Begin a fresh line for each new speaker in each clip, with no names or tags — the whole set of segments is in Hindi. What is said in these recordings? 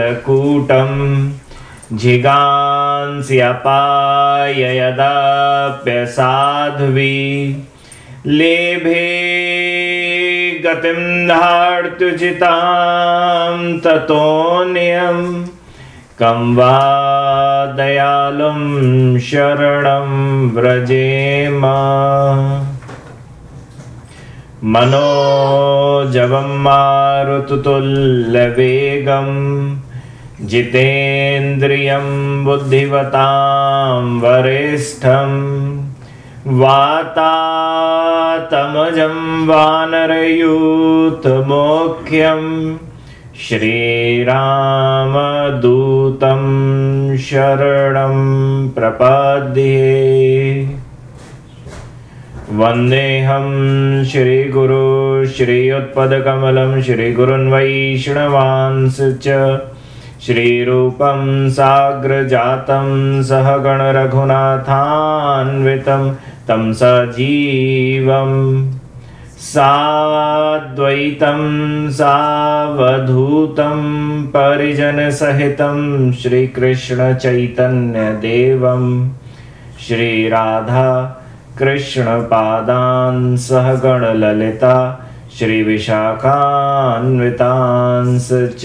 कालकूटम्। जिगांस्यपाय यदाप्यसाध्वी लेभे गतिं धार्तुजितां ततोऽन्यं कं वा दयालुं शरणं व्रजेम मनोजवं मारुतुल्यवेगं जितेन्द्रियं बुद्धिवतां वरिष्ठं वातातमजं वानरयूतमोख्यं श्रीरामदूतं शरणं प्रपद्ये। वन्देऽहं श्रीगुरु श्रीयुत्पदकमलं श्रीगुरुन् वैष्णवांस च श्रीरूपं साग्रजातं सहगणरघुनाथान्वितं तं सजीवम् साद्वैतं सावधूतं परिजनसहितं श्रीकृष्णचैतन्यदेवं श्रीराधा कृष्णपादान् सह गणललिता श्रीविशाखान्वितांस च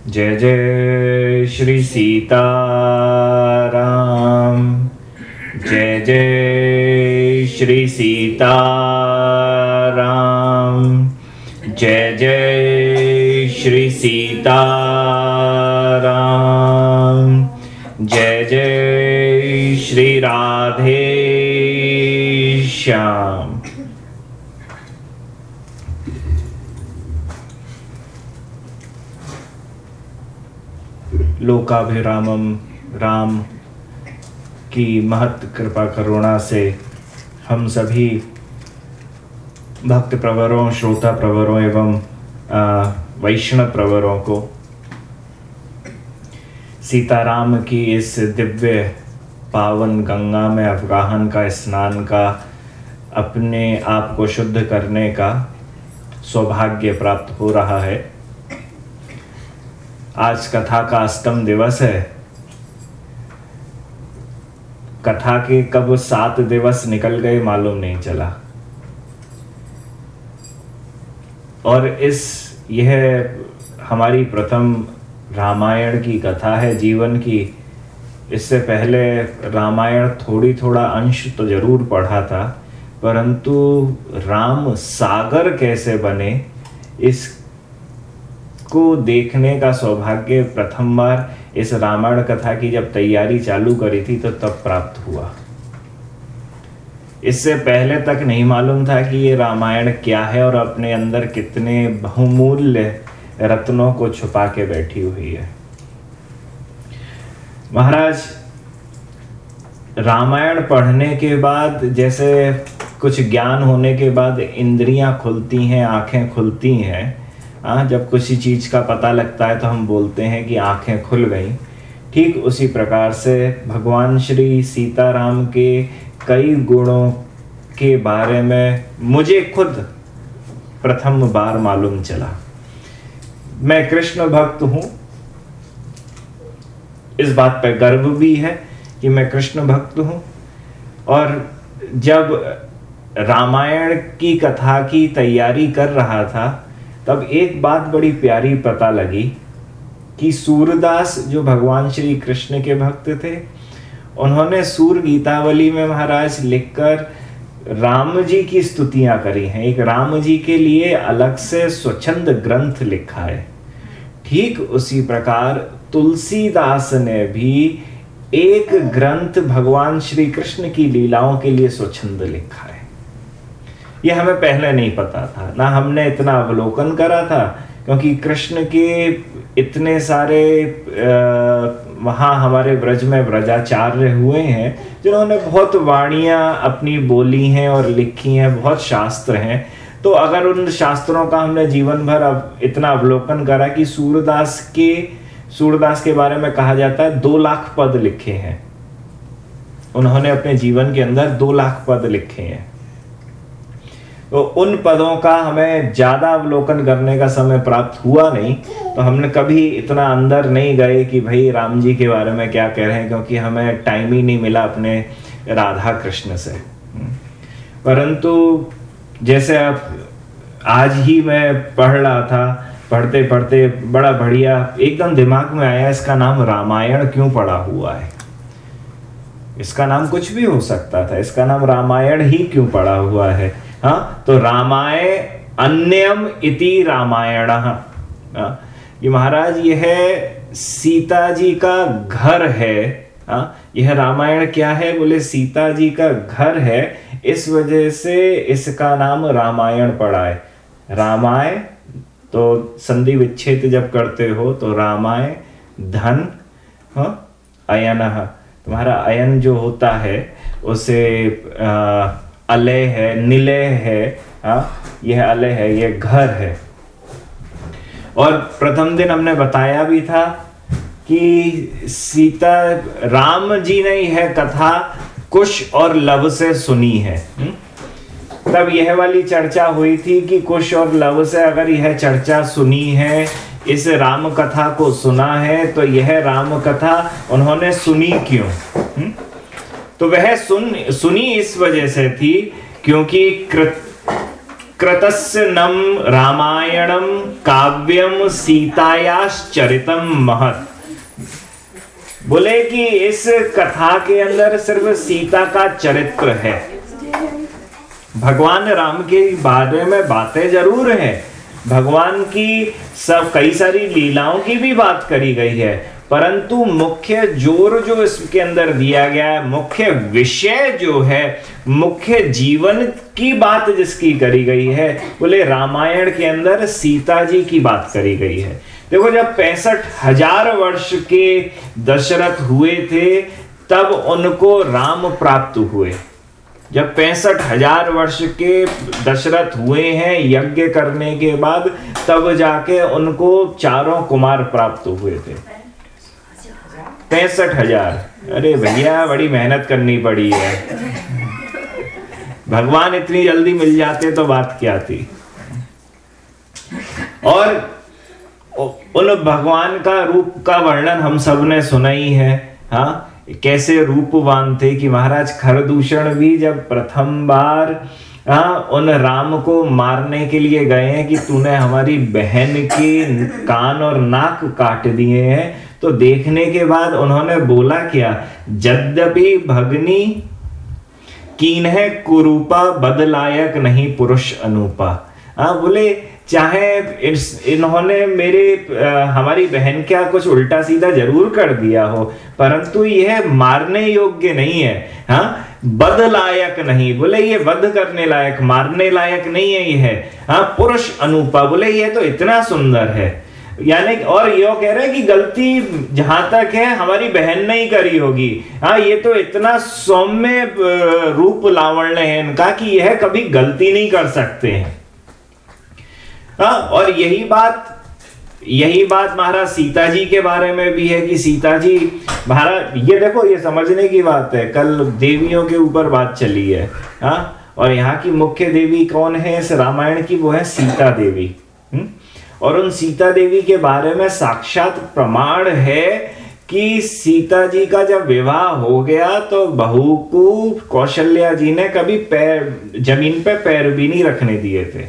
जय जय श्री सीताराम। जय जय श्री सीताराम। जय जय श्री सीताराम। जय जय श्री राधे श्याम। लोकाभिरामम राम की महत कृपा करुणा से हम सभी भक्त प्रवरों, श्रोता प्रवरों एवं वैष्णव प्रवरों को सीताराम की इस दिव्य पावन गंगा में अवगाहन का, स्नान का, अपने आप को शुद्ध करने का सौभाग्य प्राप्त हो रहा है। आज कथा का अष्टम दिवस है। कथा के कब सात दिवस निकल गए मालूम नहीं चला। और इस, यह हमारी प्रथम रामायण की कथा है, जीवन की। इससे पहले रामायण थोड़ी थोड़ा अंश तो ज़रूर पढ़ा था, परंतु राम सागर कैसे बने, इस को देखने का सौभाग्य प्रथम बार इस रामायण कथा की जब तैयारी चालू करी थी तो तब प्राप्त हुआ। इससे पहले तक नहीं मालूम था कि ये रामायण क्या है और अपने अंदर कितने बहुमूल्य रत्नों को छुपा के बैठी हुई है। महाराज, रामायण पढ़ने के बाद, जैसे कुछ ज्ञान होने के बाद, इंद्रियाँ खुलती हैं, आँखें खुलती हैं हाँ जब किसी चीज़ का पता लगता है तो हम बोलते हैं कि आँखें खुल गई। ठीक उसी प्रकार से भगवान श्री सीताराम के कई गुणों के बारे में मुझे खुद प्रथम बार मालूम चला। मैं कृष्ण भक्त हूँ। इस बात पर गर्व भी है कि मैं कृष्ण भक्त हूँ। और जब रामायण की कथा की तैयारी कर रहा था तब एक बात बड़ी प्यारी पता लगी कि सूरदास जो भगवान श्री कृष्ण के भक्त थे, उन्होंने सूर गीतावली में महाराज लिखकर राम जी की स्तुतियाँ करी हैं। एक राम जी के लिए अलग से स्वच्छंद ग्रंथ लिखा है। ठीक उसी प्रकार तुलसीदास ने भी एक ग्रंथ भगवान श्री कृष्ण की लीलाओं के लिए स्वच्छंद लिखा है। यह हमें पहले नहीं पता था। ना हमने इतना अवलोकन करा था, क्योंकि कृष्ण के इतने सारे वहाँ हमारे ब्रज में ब्रजाचार्य हुए हैं, जिन्होंने बहुत वाणियाँ अपनी बोली हैं और लिखी हैं, बहुत शास्त्र हैं। तो अगर उन शास्त्रों का हमने जीवन भर अब इतना अवलोकन करा कि सूरदास के सूरदास के बारे में कहा जाता है, दो लाख पद लिखे हैं। उन्होंने अपने जीवन के अंदर दो लाख पद लिखे हैं। तो उन पदों का हमें ज़्यादा अवलोकन करने का समय प्राप्त हुआ नहीं तो हमने कभी इतना अंदर नहीं गए कि भाई राम जी के बारे में क्या कह रहे हैं, क्योंकि हमें टाइम ही नहीं मिला अपने राधा कृष्ण से। परंतु जैसे आप आज ही मैं पढ़ रहा था पढ़ते पढ़ते बड़ा बढ़िया, एकदम दिमाग में आया, इसका नाम रामायण क्यों पड़ा हुआ है? इसका नाम कुछ भी हो सकता था, इसका नाम रामायण ही क्यों पड़ा हुआ है? तो रामाय अन्यम इति रामायण। हाँ, ये महाराज यह सीता जी का घर है। हाँ यह रामायण क्या है? बोले सीता जी का घर है इस वजह से इसका नाम रामायण पड़ा है। रामाय तो संधि विच्छेद जब करते हो तो रामाय धन हाँ अयन। तुम्हारा अयन जो होता है उसे आ, अलय है, निलय है, हा? यह अलय है, यह घर है और प्रथम दिन हमने बताया भी था कि सीता राम जी ने यह कथा कुश और लव से सुनी है हुँ? तब यह वाली चर्चा हुई थी कि कुश और लव से अगर यह चर्चा सुनी है, इस राम कथा को सुना है तो यह राम कथा उन्होंने सुनी क्यों हुँ? तो वह सुन, सुनी इस वजह से थी क्योंकि कृत, कृतस्य नम रामायणम काव्यम सीतायाश्चरितम महत। बोले कि इस कथा के अंदर सिर्फ़ सीता का चरित्र है। भगवान राम के बारे में बातें ज़रूर हैं। भगवान की सब, कई सारी लीलाओं की भी बात करी गई है। परंतु मुख्य ज़ोर जो इसके अंदर दिया गया है, मुख्य विषय जो है, मुख्य जीवन की बात जिसकी करी गई है, बोले रामायण के अंदर सीता जी की बात करी गई है। देखो, जब पैंसठ हज़ार वर्ष के दशरथ हुए थे, तब उनको राम प्राप्त हुए। जब पैंसठ हज़ार वर्ष के दशरथ हुए हैं, यज्ञ करने के बाद, तब जाके उनको चारों कुमार प्राप्त हुए थे। पैंसठ हज़ार। अरे भैया, बड़ी मेहनत करनी पड़ी है। भगवान इतनी जल्दी मिल जाते तो बात क्या थी? और उन भगवान का रूप का वर्णन हम सबने सुना ही है हाँ? कैसे रूपवान थे कि महाराज खरदूषण भी जब प्रथम बार हाँ उन राम को मारने के लिए गए हैं कि तूने हमारी बहन के कान और नाक काट दिए हैं तो देखने के बाद उन्होंने बोला क्या? यद्यपि भगनी कीन है कुरूपा बदलायक नहीं पुरुष अनुपा। हाँ बोले चाहे इन्होंने मेरे आ, हमारी बहन क्या कुछ उल्टा सीधा ज़रूर कर दिया हो परंतु यह मारने योग्य नहीं है। हाँ बद लायक नहीं बोले ये वध करने लायक मारने लायक नहीं है यह। हाँ पुरुष अनुपा बोले ये तो इतना सुंदर है। यानी और यो कह रहे हैं कि गलती जहाँ तक है, हमारी बहन ने ही करी होगी। हाँ ये तो इतना सौम्य रूप लावण्य है इनका कि यह कभी गलती नहीं कर सकते हैं। हाँ और यही बात यही बात महाराज सीता जी के बारे में भी है कि सीता जी, महाराज, ये देखो, ये समझने की बात है, कल देवियों के ऊपर बात चली है। हाँ और यहाँ की मुख्य देवी कौन है? इस रामायण की, वो है सीता देवी? और उन सीता देवी के बारे में साक्षात प्रमाण है कि सीता जी का जब विवाह हो गया तो बहू को कौशल्या जी ने कभी पैर, ज़मीन पे पैर भी नहीं रखने दिए थे।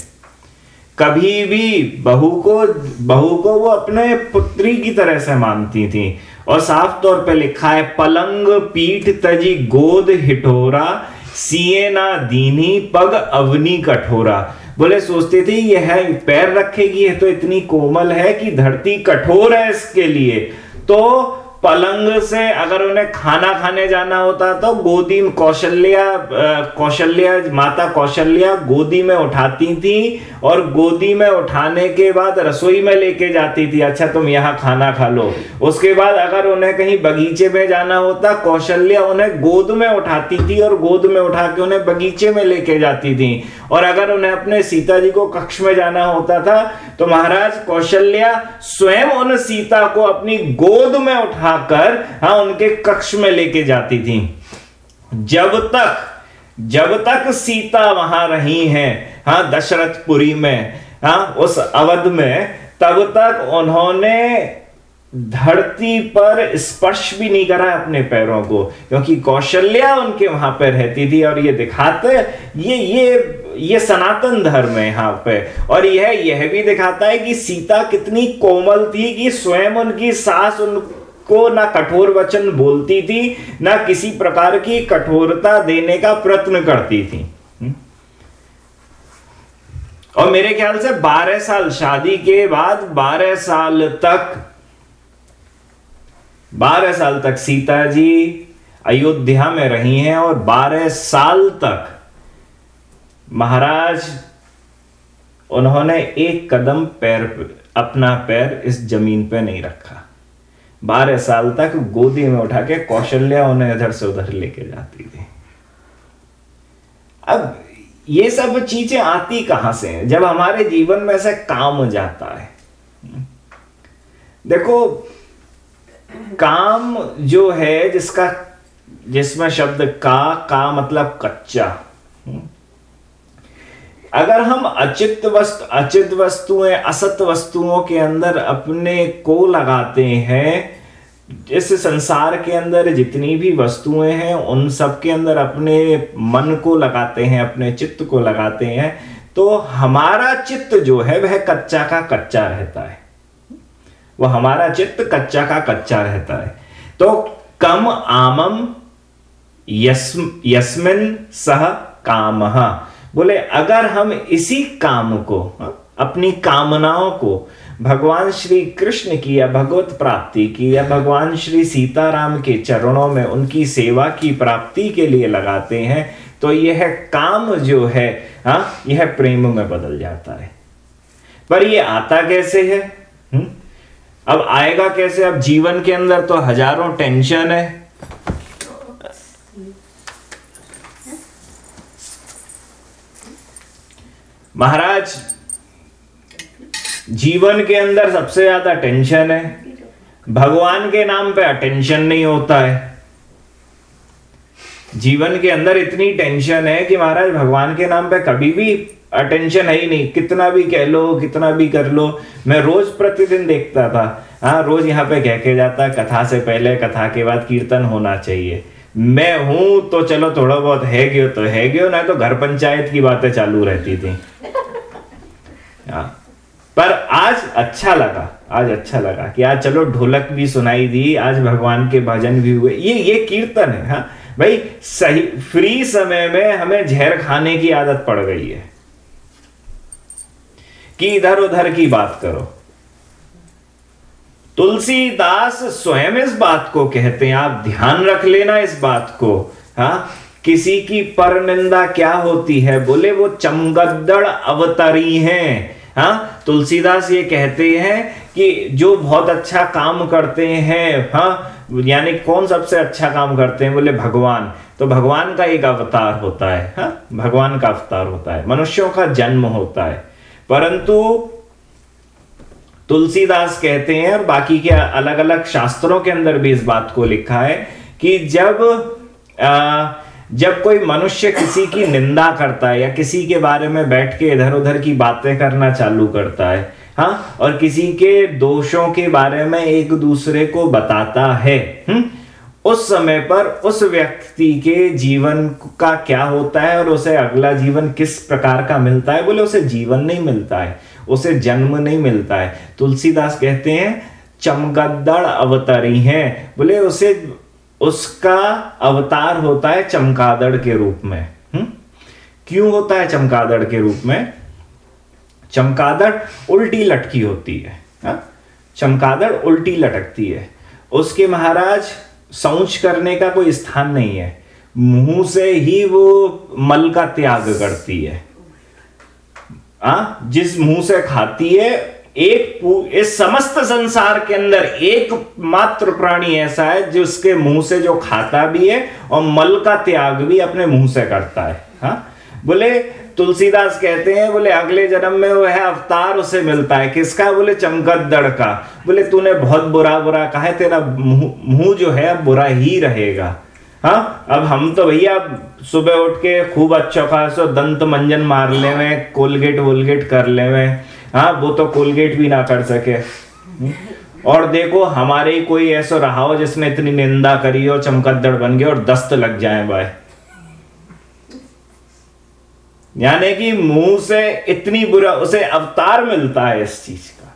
कभी भी बहू को बहू को वो अपने पुत्री की तरह से मानती थी। और साफ़ तौर पे लिखा है, पलंग पीठ तजी गोद हिठोरा सीए ना दीनी पग अवनी कठोरा। बोले, सोचते थे, ये है, पैर रखेगी तो इतनी कोमल है कि धरती कठोर है इसके लिए। तो पलंग से अगर उन्हें खाना खाने जाना होता तो गोदी कौशल्या कौशल्या, माता कौशल्या गोदी में उठाती थी और गोदी में उठाने के बाद रसोई में लेके जाती थी अच्छा तुम यहाँ खाना खा लो। उसके बाद अगर उन्हें कहीं बगीचे में जाना होता, कौशल्या उन्हें गोद में उठाती थी और गोद में उठा के उन्हें बगीचे में लेके जाती थी। और अगर उन्हें अपने सीता जी को कक्ष में जाना होता था तो महाराज कौशल्या स्वयं उन सीता को अपनी गोद में उठाकर हाँ उनके कक्ष में लेके जाती थी। जब तक जब तक सीता वहाँ रही हैं हाँ दशरथपुरी में हाँ उस अवध में, तब तक उन्होंने धरती पर स्पर्श भी नहीं करा अपने पैरों को, क्योंकि कौशल्या उनके वहाँ पर रहती थी और ये दिखाते, ये ये ये सनातन धर्म है यहाँ पे। और यह यह भी दिखाता है कि सीता कितनी कोमल थी कि स्वयं उनकी सास उनको ना कठोर वचन बोलती थी, ना किसी प्रकार की कठोरता देने का प्रयत्न करती थी हम्म? और मेरे ख्याल से 12 साल, शादी के बाद 12 साल तक, बारह साल तक सीता जी अयोध्या में रही हैं और बारह साल तक महाराज, उन्होंने एक कदम पैर, अपना पैर इस ज़मीन पे नहीं रखा बारह साल तक गोदी में उठा के कौशल्या उन्हें इधर से उधर लेके जाती थी अब ये सब चीज़ें आती कहाँ से हैं जब हमारे जीवन में से काम जाता है देखो, काम जो है जिसका, जिसमें शब्द का का मतलब कच्चा हम्म। अगर हम अचित वस्तु, अचित वस्तुएँ, असत वस्तुओं के अंदर अपने को लगाते हैं, इस संसार के अंदर जितनी भी वस्तुएँ हैं, उन सब के अंदर अपने मन को लगाते हैं, अपने चित्त को लगाते हैं तो हमारा चित्त जो है, वह कच्चा का कच्चा रहता है। वह हमारा चित्त कच्चा का कच्चा रहता है। तो कम आमम यस्म, यस्मिन सह काम। बोले, अगर हम इसी काम को, अपनी कामनाओं को भगवान श्री कृष्ण की या भगवत प्राप्ति की या भगवान श्री सीताराम के चरणों में उनकी सेवा की प्राप्ति के लिए लगाते हैं तो यह काम जो है, हा? यह प्रेम में बदल जाता है पर यह आता कैसे है हुँ? अब आएगा कैसे अब जीवन के अंदर तो हज़ारों टेंशन है महाराज, जीवन के अंदर सबसे ज़्यादा टेंशन है। भगवान के नाम पे अटेंशन नहीं होता है। जीवन के अंदर इतनी टेंशन है कि महाराज, भगवान के नाम पे कभी भी अटेंशन है ही नहीं। कितना भी कह लो, कितना भी कर लो, मैं रोज प्रतिदिन देखता था। हाँ रोज यहाँ पे कह के जाता, कथा से पहले, कथा के बाद कीर्तन होना चाहिए। मैं हूँ तो चलो थोड़ा बहुत है गयो तो है गयो ना तो घर पंचायत की बातें चालू रहती थी। हाँ। पर आज अच्छा लगा आज अच्छा लगा कि आज चलो ढोलक भी सुनाई दी आज भगवान के भजन भी हुए। ये ये कीर्तन है हाँ। भाई सही फ्री समय में हमें जहर खाने की आदत पड़ गई है। कि इधर उधर की बात करो। तुलसीदास स्वयं इस बात को कहते हैं, आप ध्यान रख लेना इस बात को, हा? किसी की पर निंदा क्या होती है? बोले, वो चमगद्दड़ अवतरी हैं हाँ? तुलसीदास ये कहते हैं कि जो बहुत अच्छा काम करते हैं हाँ? यानी कौन सबसे अच्छा काम करते हैं? बोले, भगवान। तो भगवान का एक अवतार होता है हाँ? भगवान का अवतार होता है। मनुष्यों का जन्म होता है। परंतु तुलसीदास कहते हैं और बाकी के अलग अलग शास्त्रों के अंदर भी इस बात को लिखा है कि जब आ, जब कोई मनुष्य किसी की निंदा करता है या किसी के बारे में बैठ के इधर उधर की बातें करना चालू करता है हाँ और किसी के दोषों के बारे में एक दूसरे को बताता है हुँ? उस समय पर उस व्यक्ति के जीवन का क्या होता है और उसे अगला जीवन किस प्रकार का मिलता है बोले उसे जीवन नहीं मिलता है उसे जन्म नहीं मिलता है। तुलसीदास कहते हैं चमगद्दड़ अवतरी हैं। बोले, उसे, उसका अवतार होता है चमकादड़ के रूप में। हुँ? क्यों होता है चमकादड़ के रूप में? चमकादड़ उल्टी लटकी होती है। हा? चमकादड़ उल्टी लटकती है। उसके महाराज सौच करने का कोई स्थान नहीं है। मुँह से ही वो मल का त्याग करती है। आ? जिस मुँह से खाती है, एक इस समस्त संसार के अंदर एक मात्र प्राणी ऐसा है जिसके मुँह से जो खाता भी है और मल का त्याग भी अपने मुँह से करता है हा? बोले, तुलसीदास कहते हैं, बोले, अगले जन्म में वह अवतार उसे मिलता है किसका बोले चमकदड़ का बोले, तूने बहुत बुरा बुरा कहा है, तेरा मुँह जो है बुरा ही रहेगा हाँ अब हम तो भैया सुबह उठ के खूब अच्छा खासा दंत मंजन मार ले में कोलगेट वोलगेट कर ले में हाँ वो तो कोलगेट भी ना कर सके। और देखो हमारे ही कोई ऐसा रहा हो जिसने इतनी निंदा करी हो चमकदड़ बन गए और दस्त लग जाए भाई। यानी कि मुँह से इतनी बुरा उसे अवतार मिलता है इस चीज़ का।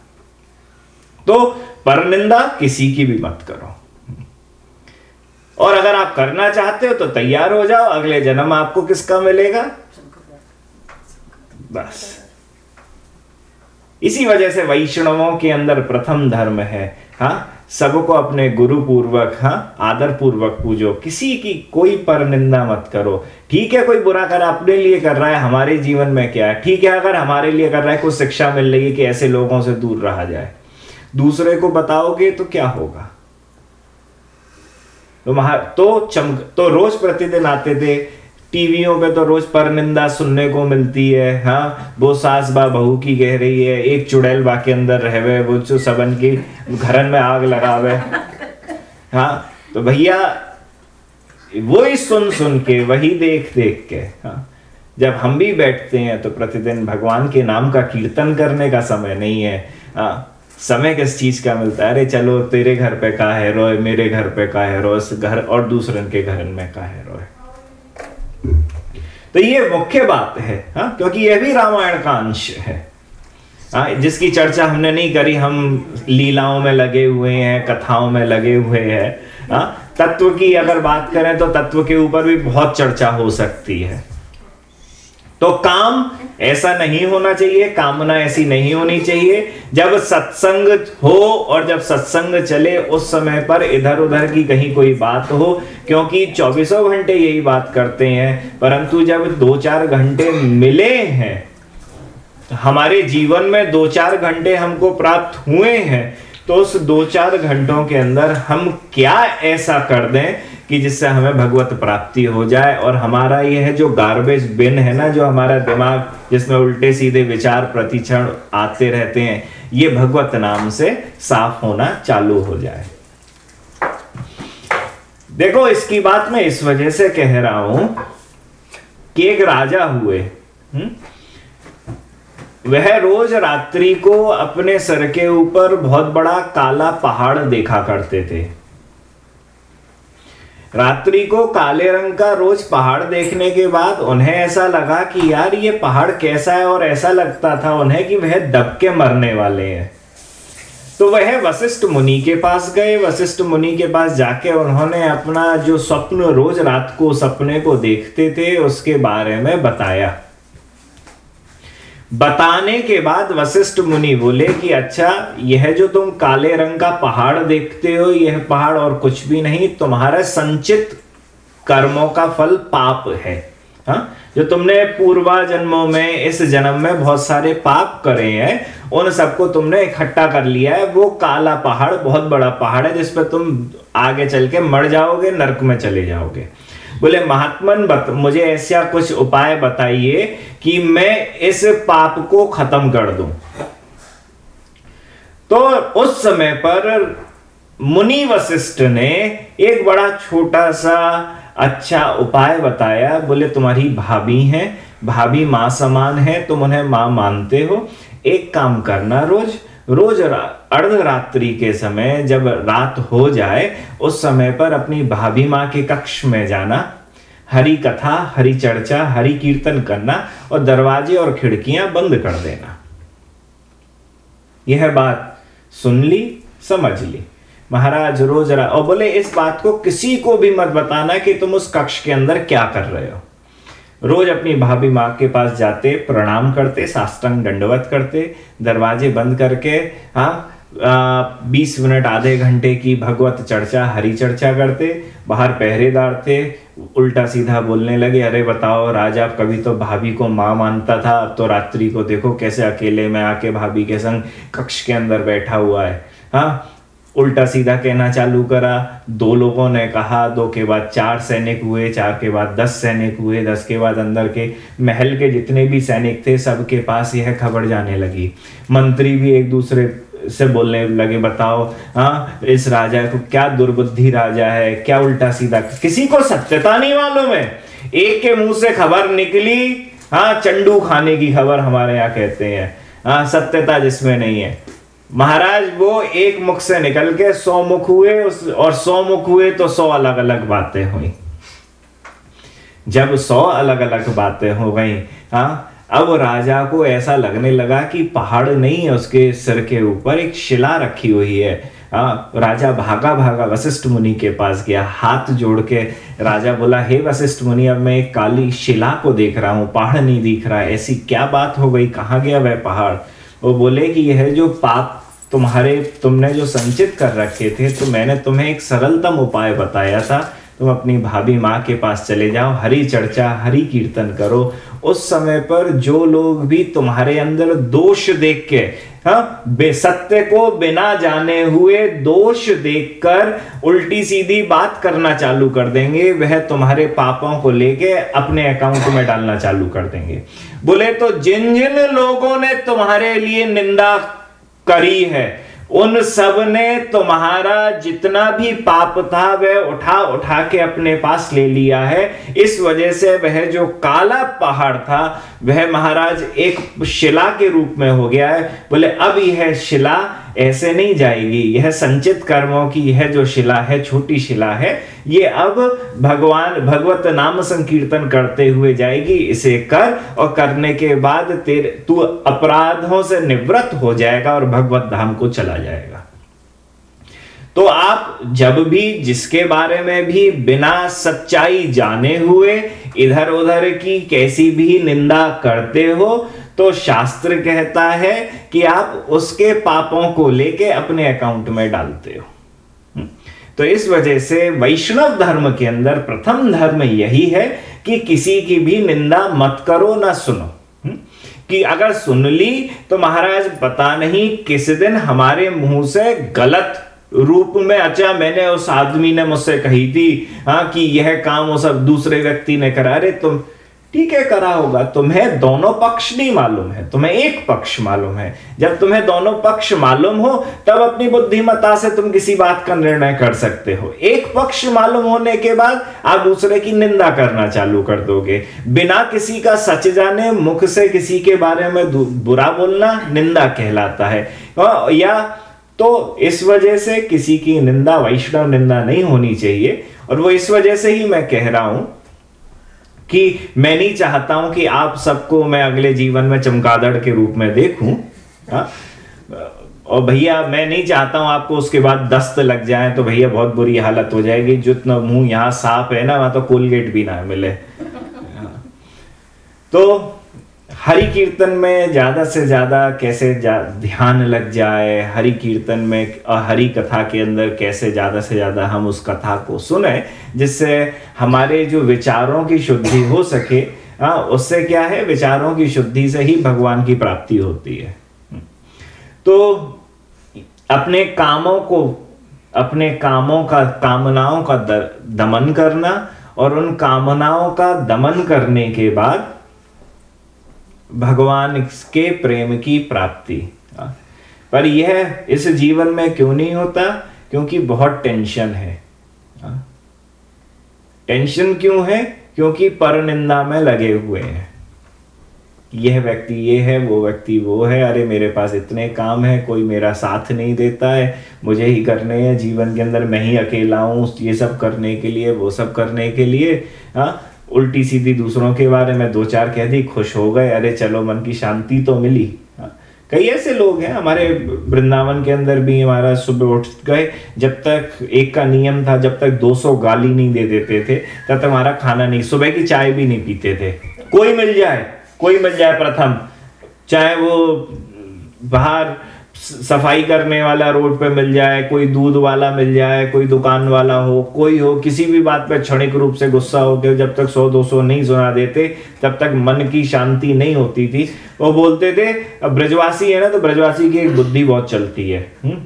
तो पर निंदा किसी की भी मत करो। और अगर आप करना चाहते हो तो तैयार हो जाओ, अगले जन्म आपको किसका मिलेगा? बस। इसी वजह से वैष्णवों के अंदर प्रथम धर्म है हाँ? सबको अपने गुरु पूर्वक हाँ? आदर पूर्वक पूजो। किसी की कोई पर निंदा मत करो। ठीक है, कोई बुरा कर अपने लिए कर रहा है, हमारे जीवन में क्या है? ठीक है, अगर हमारे लिए कर रहा है, कुछ शिक्षा मिल रही है कि ऐसे लोगों से दूर रहा जाए। दूसरे को बताओगे तो क्या होगा? तो महा तो चमक तो रोज प्रतिदिन आते थे। टीवियों पे तो रोज पर निंदा सुनने को मिलती है हाँ? वो सास बा, बहू की कह रही है, एक चुड़ैल बा के अंदर रहे वो जो सबन की घरन में आग लगावे। हाँ? तो भैया, वही सुन सुन के, वही देख देख के हाँ? जब हम भी बैठते हैं तो प्रतिदिन भगवान के नाम का कीर्तन करने का समय नहीं है हाँ? समय किस चीज़ का मिलता है अरे चलो, तेरे घर पे का है रोए, मेरे घर पे का है रोए घर और दूसरे के घर में का है रोए तो ये मुख्य बात है, हा? क्योंकि यह भी रामायण का अंश है हा? जिसकी चर्चा हमने नहीं करी, हम लीलाओं में लगे हुए हैं, कथाओं में लगे हुए हैं तत्व की अगर बात करें तो तत्व के ऊपर भी बहुत चर्चा हो सकती है तो काम ऐसा नहीं होना चाहिए, कामना ऐसी नहीं होनी चाहिए। जब सत्संग हो और जब सत्संग चले, उस समय पर इधर उधर की कहीं कोई बात हो, क्योंकि चौबीसों घंटे यही बात करते हैं, परंतु जब दो चार घंटे मिले हैं, हमारे जीवन में दो चार घंटे हमको प्राप्त हुए हैं तो उस दो चार घंटों के अंदर हम क्या ऐसा कर दें कि जिससे हमें भगवत प्राप्ति हो जाए और हमारा यह जो गार्बेज बिन है ना जो हमारा दिमाग जिसमें उल्टे सीधे विचार प्रतिक्षण आते रहते हैं ये भगवत नाम से साफ़ होना चालू हो जाए देखो इसकी बात मैं इस वजह से कह रहा हूँ कि एक राजा हुए? हम्म, वह रोज रात्रि को अपने सर के ऊपर बहुत बड़ा काला पहाड़ देखा करते थे रात्रि को काले रंग का रोज पहाड़ देखने के बाद उन्हें ऐसा लगा कि यार, ये पहाड़ कैसा है और ऐसा लगता था उन्हें कि वह दब के मरने वाले हैं। तो वह वशिष्ठ मुनि के पास गए। वशिष्ठ मुनि के पास जाके उन्होंने अपना जो स्वप्न रोज रात को सपने को देखते थे, उसके बारे में बताया। बताने के बाद वशिष्ठ मुनि बोले कि अच्छा यह जो तुम काले रंग का पहाड़ देखते हो यह पहाड़ और कुछ भी नहीं तुम्हारा संचित कर्मों का फल पाप है। हा? जो तुमने पूर्वा जन्मों में इस जन्म में बहुत सारे पाप करे हैं उन सबको तुमने इकट्ठा कर लिया है। वो काला पहाड़ बहुत बड़ा पहाड़ है जिस पर तुम आगे चल के मर जाओगे नरक में चले जाओगे। बोले महात्मन बत, मुझे ऐसा कुछ उपाय बताइए कि मैं इस पाप को खत्म कर दूँ। तो उस समय पर मुनि वशिष्ठ ने एक बड़ा छोटा सा अच्छा उपाय बताया। बोले, तुम्हारी भाभी हैं, भाभी माँ समान है, तुम उन्हें माँ मानते हो। एक काम करना, रोज रोज अर्धरात्रि के समय जब रात हो जाए, उस समय पर अपनी भाभी माँ के कक्ष में जाना। हरी कथा, हरी चर्चा, हरी कीर्तन करना और दरवाजे और खिड़कियाँ बंद कर देना। यह बात सुन ली, समझ ली। महाराज रोज और बोले, इस बात को किसी को भी मत बताना कि तुम उस कक्ष के अंदर क्या कर रहे हो। रोज अपनी भाभी माँ के पास जाते, प्रणाम करते, साष्टांग दंडवत करते, दरवाजे बंद करके हाँ बीस मिनट आधे घंटे की भगवत चर्चा, हरी चर्चा करते, बाहर पहरेदार थे, उल्टा सीधा बोलने लगे, अरे बताओ राजा कभी तो भाभी को माँ मानता था, अब तो रात्रि को देखो कैसे अकेले में आके भाभी के संग कक्ष के अंदर बैठा हुआ है। हाँ उल्टा सीधा कहना चालू करा, दो लोगों ने कहा, दो के बाद चार सैनिक हुए, चार के बाद दस सैनिक हुए, दस के बाद अंदर के महल के जितने भी सैनिक थे, सबके पास यह खबर जाने लगी। मंत्री भी एक दूसरे से बोलने लगे, बताओ हाँ इस राजा को क्या दुर्बुद्धि राजा है, क्या उल्टा सीधा? किसी को सत्यता नहीं मालूम है। एक के मुँह से खबर निकली हाँ चंडू खाने की खबर हमारे यहाँ कहते हैं। हाँ सत्यता जिसमें नहीं है। महाराज, वो एक मुख से निकल के सौ मुख हुए, उस, और सौ मुख हुए तो सौ अलग अलग बातें हुई। जब सौ अलग अलग बातें हो गई हाँ अब राजा को ऐसा लगने लगा कि पहाड़ नहीं है उसके सिर के ऊपर, एक शिला रखी हुई है। हाँ राजा भागा भागा वशिष्ठ मुनि के पास गया, हाथ जोड़ के राजा बोला, हे वशिष्ठ मुनि, अब मैं एक काली शिला को देख रहा हूँ, पहाड़ नहीं दिख रहा, ऐसी क्या बात हो गई, कहाँ गया वह पहाड़? वो बोले कि यह जो पाप तुम्हारे, तुमने जो संचित कर रखे थे तो मैंने तुम्हें एक सरलतम उपाय बताया था तुम अपनी भाभी माँ के पास चले जाओ, हरी चर्चा, हरी कीर्तन करो। उस समय पर जो लोग भी तुम्हारे अंदर दोष देख के हाँ को बिना जाने हुए दोष देखकर उल्टी सीधी बात करना चालू कर देंगे, वह तुम्हारे पापों को लेके अपने अकाउंट में डालना चालू कर देंगे। बोले तो जिन जिन लोगों ने तुम्हारे लिए निंदा करी है उन सबने तुम्हारा जितना भी पाप था, वह उठा उठा के अपने पास ले लिया है। इस वजह से वह जो काला पहाड़ था, वह महाराज एक शिला के रूप में हो गया है। बोले, अब यह शिला ऐसे नहीं जाएगी। यह संचित कर्मों की यह जो शिला है, छोटी शिला है। ये अब भगवान भगवत नाम संकीर्तन करते हुए जाएगी। इसे कर और करने के बाद तेरे तू अपराधों से निवृत्त हो जाएगा और भगवत धाम को चला जाएगा। तो आप जब भी जिसके बारे में भी बिना सच्चाई जाने हुए इधर उधर की कैसी भी निंदा करते हो तो शास्त्र कहता है कि आप उसके पापों को लेके अपने अकाउंट में डालते हो हम्म। तो इस वजह से वैष्णव धर्म के अंदर प्रथम धर्म यही है कि किसी की भी निंदा मत करो, ना सुनो हम्म। कि अगर सुन ली तो महाराज पता नहीं किस दिन हमारे मुँह से गलत रूप में अच्छा मैंने उस आदमी ने मुझसे कही थी हाँ कि यह काम वो सब दूसरे व्यक्ति ने करा रहे तुम ठीक है, करा होगा। तुम्हें दोनों पक्ष नहीं मालूम है। तुम्हें एक पक्ष मालूम है। जब तुम्हें दोनों पक्ष मालूम हो, तब अपनी बुद्धिमत्ता से तुम किसी बात का निर्णय कर सकते हो। एक पक्ष मालूम होने के बाद आप दूसरे की निंदा करना चालू कर दोगे। बिना किसी का सच जाने, मुख से किसी के बारे में बुरा बोलना निंदा कहलाता है, या तो इस वजह से किसी की निंदा, वैष्णव निंदा नहीं होनी चाहिए। और वो इस वजह से ही मैं कह रहा हूँ कि मैं नहीं चाहता हूँ कि आप सबको मैं अगले जीवन में चमकादड़ के रूप में देखूँ, हा? और भैया, मैं नहीं चाहता हूँ आपको उसके बाद दस्त लग जाए तो भैया बहुत बुरी हालत हो जाएगी। जितना मुँह यहाँ साफ़ है ना, वहाँ तो कोलगेट भी ना मिले। तो हरि कीर्तन में ज़्यादा से ज़्यादा कैसे जा, ध्यान लग जाए? हरि कीर्तन में हरि कथा के अंदर कैसे ज़्यादा से ज़्यादा हम उस कथा को सुने जिससे हमारे जो विचारों की शुद्धि हो सके आ, उससे क्या है? विचारों की शुद्धि से ही भगवान की प्राप्ति होती है। तो अपने कामों को अपने कामों का कामनाओं का दमन करना और उन कामनाओं का दमन करने के बाद भगवान के प्रेम की प्राप्ति। पर यह इस जीवन में क्यों नहीं होता? क्योंकि बहुत टेंशन है। हाँ। टेंशन क्यों है? क्योंकि पर निंदा में लगे हुए हैं। यह व्यक्ति ये है, वो व्यक्ति वो है। अरे, मेरे पास इतने काम है, कोई मेरा साथ नहीं देता है। मुझे ही करने हैं, जीवन के अंदर मैं ही अकेला हूँ। ये सब करने के लिए, वो सब करने के लिए हाँ? उल्टी सीधी दूसरों के बारे में दो चार कह दी, खुश हो गए, अरे चलो, मन की शांति तो मिली। कई ऐसे लोग हैं, हमारे वृंदावन के अंदर भी हमारा सुबह उठ गए, जब तक एक का नियम था, जब तक 200 गाली नहीं दे देते थे, तब तक हमारा खाना नहीं, सुबह की चाय भी नहीं पीते थे। कोई मिल जाए, कोई मिल जाए प्रथम, चाहे वो बाहर सफ़ाई करने वाला रोड पे मिल जाए, कोई दूध वाला मिल जाए, कोई दुकान वाला हो, कोई हो, किसी भी बात पे क्षणिक रूप से गुस्सा हो के जब तक सौ दो सौ नहीं सुना देते, तब तक मन की शांति नहीं होती थी वो बोलते थे ब्रजवासी है ना तो ब्रजवासी की एक बुद्धि बहुत चलती है हुँ? हम्म?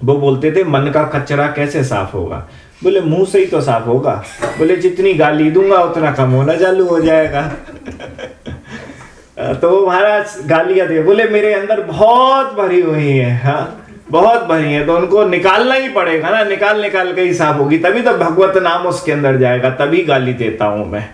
वो बोलते थे, मन का कचरा कैसे साफ़ होगा बोले, मुँह से ही तो साफ़ होगा बोले, जितनी गाली दूँगा, उतना कम होना चालू हो जाएगा तो वो महाराज गालियाँ दे बोले, मेरे अंदर बहुत भरी हुई है हाँ बहुत भरी है तो उनको निकालना ही पड़ेगा ना, निकाल निकाल के ही साफ़ होगी, तभी तो भगवत नाम उसके अंदर जाएगा, तभी गाली देता हूँ मैं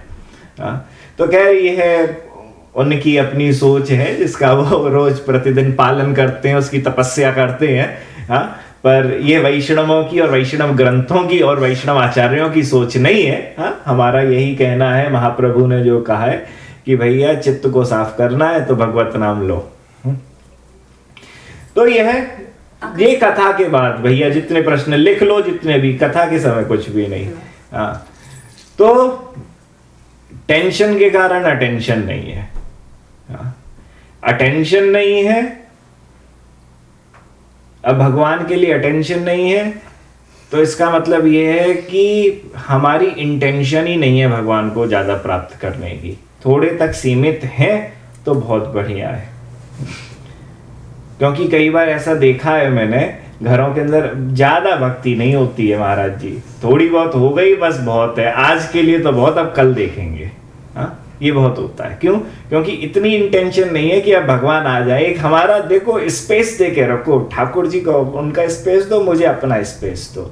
हाँ। तो कह रही है, उनकी अपनी सोच है, जिसका वो रोज प्रतिदिन पालन करते हैं, उसकी तपस्या करते हैं हाँ पर ये वैष्णवों की और वैष्णव ग्रंथों की और वैष्णव आचार्यों की सोच नहीं है हाँ हमारा यही कहना है, महाप्रभु ने जो कहा है कि भैया चित्त को साफ़ करना है तो भगवत नाम लो। हम्म। तो यह ये कथा के बाद भैया जितने प्रश्न लिख लो जितने भी कथा के समय कुछ भी नहीं। हाँ। तो टेंशन के कारण अटेंशन नहीं है। अटेंशन हाँ। नहीं है अब भगवान के लिए अटेंशन नहीं है तो इसका मतलब यह है कि हमारी इंटेंशन ही नहीं है भगवान को ज़्यादा प्राप्त करने की। थोड़े तक सीमित है तो बहुत बढ़िया है। क्योंकि कई बार ऐसा देखा है मैंने, घरों के अंदर ज़्यादा भक्ति नहीं होती है महाराज जी। थोड़ी बहुत हो गई, बस बहुत है। आज के लिए तो बहुत, अब कल देखेंगे। हाँ ये बहुत होता है। क्यों? क्योंकि इतनी इंटेंशन नहीं है कि अब भगवान आ जाए। एक हमारा देखो स्पेस दे के रखो। ठाकुर जी को उनका स्पेस दो, मुझे अपना स्पेस दो।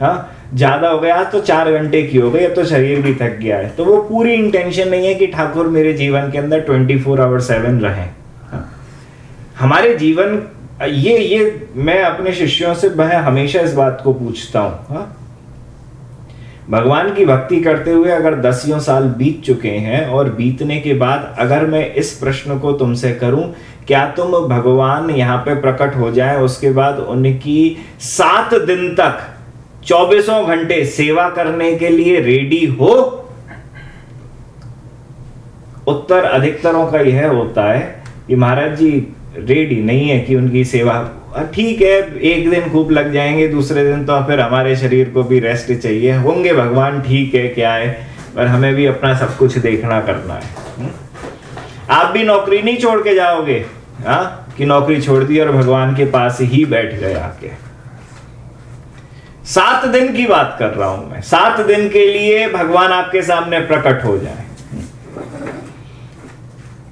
हाँ ज़्यादा हो गया, आज तो चार घंटे की हो गई, अब तो शरीर भी थक गया है तो वो पूरी इंटेंशन नहीं है कि ठाकुर मेरे जीवन के अंदर ट्वेंटी फोर आवर सेवन रहे? हमारे जीवन, ये ये मैं अपने शिष्यों से, मैं हमेशा इस बात को पूछता हूँ हाँ? भगवान की भक्ति करते हुए अगर दसियों साल बीत चुके हैं और बीतने के बाद अगर मैं इस प्रश्न को तुमसे करूँ, क्या तुम भगवान यहाँ पे प्रकट हो जाए, उसके बाद उनकी सात दिन तक चौबीसों घंटे सेवा करने के लिए रेडी हो? उत्तर अधिकतरों का यह होता है कि महाराज जी, रेडी नहीं है कि उनकी सेवा ठीक है, एक दिन खूब लग जाएँगे, दूसरे दिन तो फिर हमारे शरीर को भी रेस्ट चाहिए। होंगे भगवान, ठीक है, क्या है, पर हमें भी अपना सब कुछ देखना करना है। हम्म? आप भी नौकरी नहीं छोड़ के जाओगे हाँ? कि नौकरी छोड़ दी और भगवान के पास ही बैठ गए आके। सात दिन की बात कर रहा हूँ मैं। सात दिन के लिए भगवान आपके सामने प्रकट हो जाए।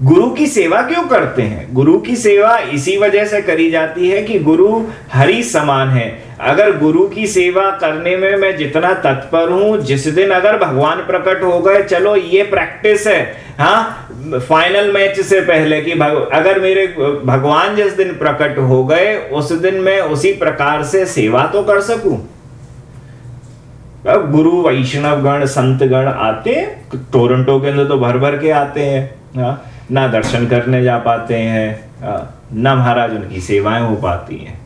गुरु की सेवा क्यों करते हैं? गुरु की सेवा इसी वजह से करी जाती है कि गुरु हरि समान है। अगर गुरु की सेवा करने में मैं जितना तत्पर हूँ, जिस दिन अगर भगवान प्रकट हो गए, चलो ये प्रैक्टिस है हाँ फाइनल मैच से पहले कि अगर मेरे भगवान जिस दिन प्रकट हो गए, उस दिन मैं उसी प्रकार से सेवा तो कर सकूँ। गुरु वैष्णव गण संत गण आते हैं टोरंटो के अंदर तो भर भर के आते हैं हाँ, ना दर्शन करने जा पाते हैं हाँ, ना महाराज उनकी सेवाएँ हो पाती हैं।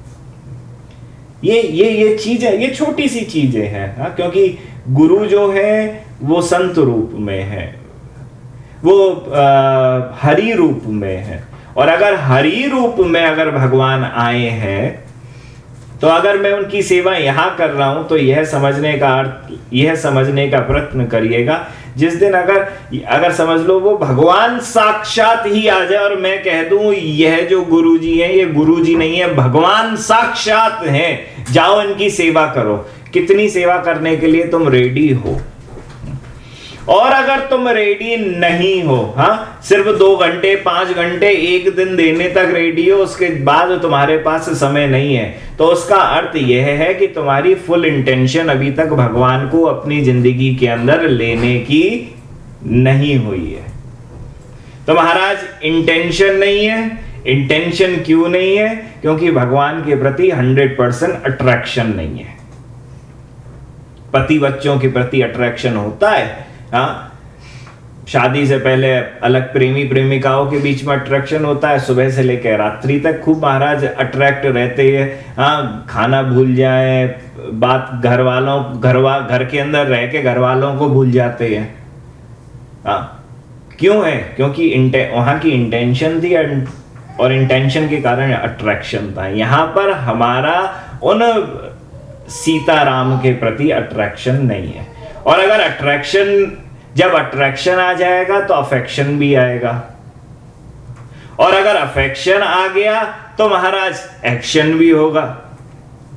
ये ये ये चीज़ें ये छोटी सी चीज़ें हैं हाँ, क्योंकि गुरु जो है वो संत रूप में है वो हरि रूप में है। और अगर हरि रूप में अगर भगवान आए हैं तो अगर मैं उनकी सेवा यहाँ कर रहा हूँ तो यह समझने का अर्थ, यह समझने का प्रयत्न करिएगा। जिस दिन अगर अगर समझ लो वो भगवान साक्षात ही आ जाए और मैं कह दूँ, यह जो गुरु जी है, ये गुरु जी नहीं है, भगवान साक्षात हैं। जाओ इनकी सेवा करो। कितनी सेवा करने के लिए तुम रेडी हो? और अगर तुम रेडी नहीं हो हाँ सिर्फ़ दो घंटे, पाँच घंटे, एक दिन देने तक रेडी हो, उसके बाद तुम्हारे पास समय नहीं है। तो उसका अर्थ यह है कि तुम्हारी फुल इंटेंशन अभी तक भगवान को अपनी ज़िंदगी के अंदर लेने की नहीं हुई है। तो महाराज इंटेंशन नहीं है। इंटेंशन क्यों नहीं है? क्योंकि भगवान के प्रति हंड्रेड परसेंट अट्रैक्शन नहीं है। पति बच्चों के प्रति अट्रैक्शन होता है। हाँ? शादी से पहले अलग प्रेमी प्रेमिकाओं के बीच में अट्रैक्शन होता है, सुबह से लेकर रात्रि तक खूब महाराज अट्रैक्ट रहते हैं। हाँ खाना भूल जाए, बात घर वालों घर वा घर के अंदर रह के घर वालों को भूल जाते हैं। हाँ? क्यों है? क्योंकि वहाँ की इंटेंशन थी और इंटेंशन के कारण अट्रैक्शन था। यहाँ पर हमारा उन सीताराम के प्रति अट्रैक्शन नहीं है। और अगर अट्रैक्शन जब अट्रैक्शन आ जाएगा तो अफेक्शन भी आएगा। और अगर अफेक्शन आ गया तो महाराज एक्शन भी होगा।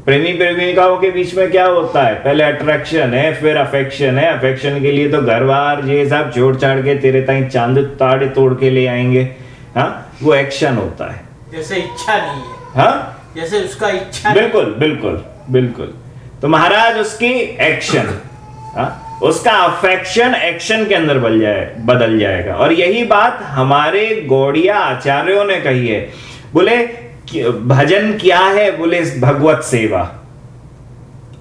प्रेमी प्रेमिकाओं के बीच में क्या होता है? पहले अट्रैक्शन है फिर अफेक्शन है। अफेक्शन के लिए तो घर बार ये सब छोड़ छाड़ के तेरे ताई चाँद ताड़े तोड़ के ले आएँगे। हाँ? वो एक्शन होता है।
जैसे इच्छा नहीं है।
हाँ?
जैसे उसका इच्छा
बिल्कुल बिल्कुल बिल्कुल। तो महाराज उसकी एक्शन हाँ? उसका अफेक्शन एक्शन के अंदर बदल जाए, बदल जाएगा। और यही बात हमारे गौड़िया आचार्यों ने कही है। बोले भजन क्या है? बोले, भगवत सेवा।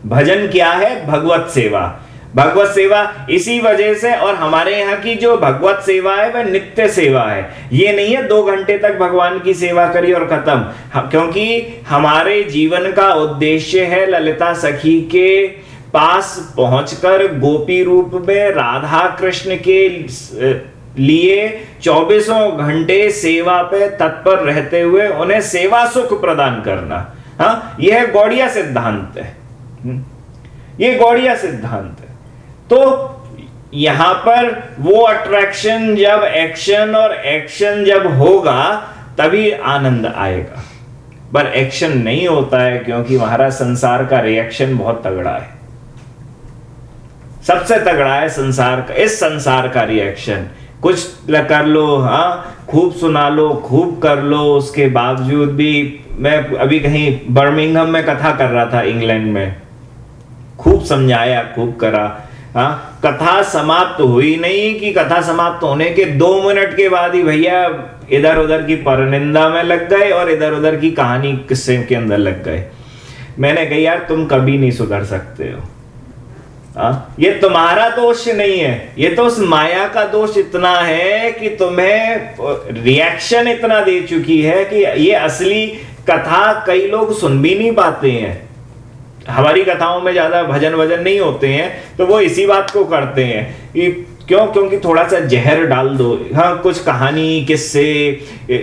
भजन क्या है? भगवत सेवा। भगवत सेवा इसी वजह से और हमारे यहाँ की जो भगवत सेवा है, वह नित्य सेवा है। ये नहीं है दो घंटे तक भगवान की सेवा करी और खत्म। क्योंकि हमारे जीवन का उद्देश्य है ललिता सखी के पास पहुंचकर गोपी रूप में राधा कृष्ण के लिए चौबीसों घंटे सेवा पे तत्पर रहते हुए उन्हें सेवा सुख प्रदान करना। हाँ यह गौड़िया सिद्धांत है। हम्म। ये गौड़िया सिद्धांत है। तो यहाँ पर वो अट्रैक्शन जब एक्शन और एक्शन जब होगा, तभी आनंद आएगा। पर एक्शन नहीं होता है क्योंकि महाराज संसार का रिएक्शन बहुत तगड़ा है। सबसे तगड़ा है संसार का, इस संसार का रिएक्शन कुछ कर लो हाँ खूब सुना लो, खूब कर लो, उसके बावजूद भी मैं अभी कहीं बर्मिंगम में कथा कर रहा था इंग्लैंड में। खूब समझाया, खूब करा हाँ कथा समाप्त हुई नहीं कि कथा समाप्त होने के दो मिनट के बाद ही भैया इधर उधर की परनिंदा में लग गए और इधर उधर की कहानी किस्से के अंदर लग गए। मैंने कही, यार, तुम कभी नहीं सुधर सकते हो। आ, ये तुम्हारा दोष नहीं है। ये तो उस माया का दोष इतना है कि तुम्हें रिएक्शन इतना दे चुकी है कि ये असली कथा कई लोग सुन भी नहीं पाते हैं। हमारी कथाओं में ज़्यादा भजन वज़न नहीं होते हैं तो वो इसी बात को करते हैं कि क्यों? क्योंकि थोड़ा सा जहर डाल दो। हाँ कुछ कहानी किससे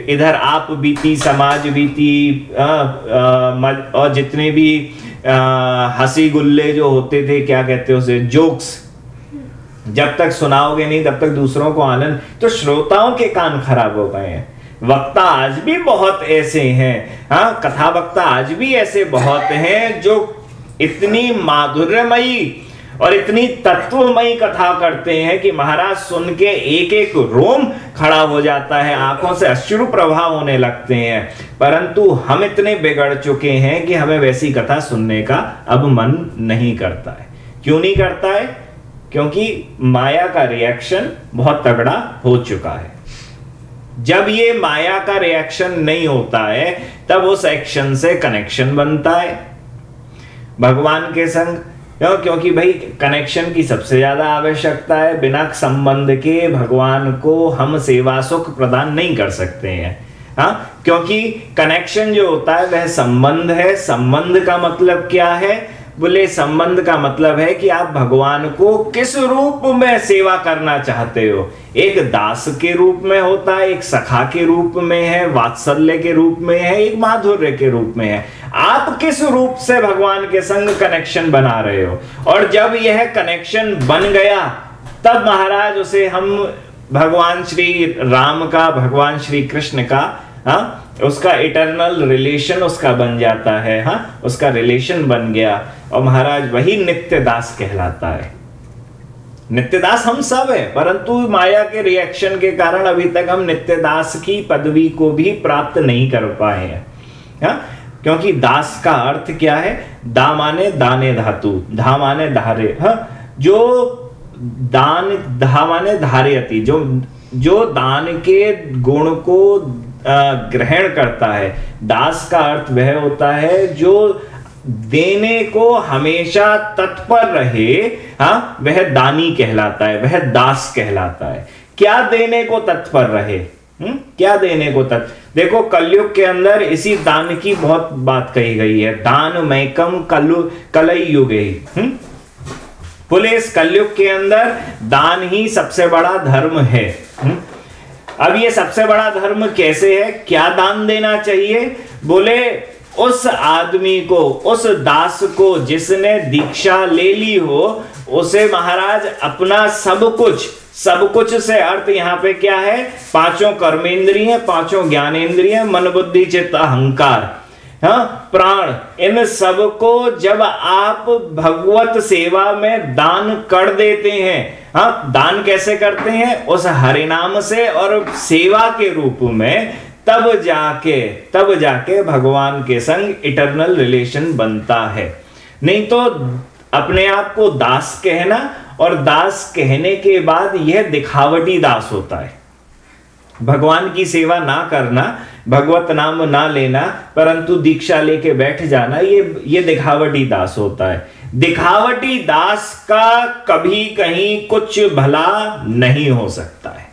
इधर आप बीती समाज बीती और जितने भी हँसी गुल्ले जो होते थे, क्या कहते हैं उसे? जोक्स जब तक सुनाओगे नहीं, तब तक दूसरों को आनंद। तो श्रोताओं के कान खराब हो गए हैं। वक्ता आज भी बहुत ऐसे हैं। हाँ कथा वक्ता आज भी ऐसे बहुत हैं जो इतनी माधुर्यमयी और इतनी तत्वमयी कथा करते हैं कि महाराज सुन के एक एक रोम खड़ा हो जाता है, आँखों से अश्रु प्रभाव होने लगते हैं। परंतु हम इतने बिगड़ चुके हैं कि हमें वैसी कथा सुनने का अब मन नहीं करता है। क्यों नहीं करता है? क्योंकि माया का रिएक्शन बहुत तगड़ा हो चुका है। जब ये माया का रिएक्शन नहीं होता है, तब उस एक्शन से कनेक्शन बनता है। भगवान के संग क्योंकि भाई कनेक्शन की सबसे ज़्यादा आवश्यकता है, बिना संबंध के भगवान को हम सेवा सुख प्रदान नहीं कर सकते हैं। हाँ? क्योंकि कनेक्शन जो होता है, वह संबंध है। संबंध का मतलब क्या है? बोले संबंध का मतलब है कि आप भगवान को किस रूप में सेवा करना चाहते हो एक दास के रूप में होता है, एक सखा के रूप में है, वात्सल्य के रूप में है, एक माधुर्य के रूप में है आप किस रूप से भगवान के संग कनेक्शन बना रहे हो और जब यह कनेक्शन बन गया, तब महाराज उसे हम भगवान श्री राम का, भगवान श्री कृष्ण का, हा? उसका इटरनल रिलेशन उसका बन जाता है, हा? उसका रिलेशन बन गया और महाराज वही नित्य दास कहलाता है नित्य दास हम सब है, परंतु माया के रिएक्शन के कारण अभी तक हम नित्य दास की पदवी को भी प्राप्त नहीं कर पाए हैं हा? क्योंकि दास का अर्थ क्या है दा माने दाने धातु धा माने धारे, हा? जो दान धा माने धारे जो जो दान के गुण को ग्रहण करता है दास का अर्थ वह होता है जो देने को हमेशा तत्पर रहे हाँ वह दानी कहलाता है, वह दास कहलाता है क्या देने को तत्पर रहे हुँ? हम्म? क्या देने को तत् देखो, कलयुग के अंदर इसी दान की बहुत बात कही गई है दान मैकम कलु कलई युगे हम्म? बोले इस कलयुग के अंदर दान ही सबसे बड़ा धर्म है हुँ? अब ये सबसे बड़ा धर्म कैसे है? क्या दान देना चाहिए? बोले, उस आदमी को, उस दास को जिसने दीक्षा ले ली हो, उसे महाराज अपना सब कुछ सब कुछ से अर्थ यहाँ पे क्या है? पाँचों कर्मेंद्रिय, पाँचों ज्ञानेन्द्रिय मन बुद्धि चित्त, अहंकार हाँ प्राण, इन सबको जब आप भगवत सेवा में दान कर देते हैं हाँ दान कैसे करते हैं? उस हरिनाम से और सेवा के रूप में तब जाके तब जाके भगवान के संग इटरनल रिलेशन बनता है। नहीं तो अपने आप को दास कहना और दास कहने के बाद यह दिखावटी दास होता है। भगवान की सेवा ना करना, भगवत नाम ना लेना, परंतु दीक्षा लेके बैठ जाना, ये ये दिखावटी दास होता है। दिखावटी दास का कभी कहीं कुछ भला नहीं हो सकता है।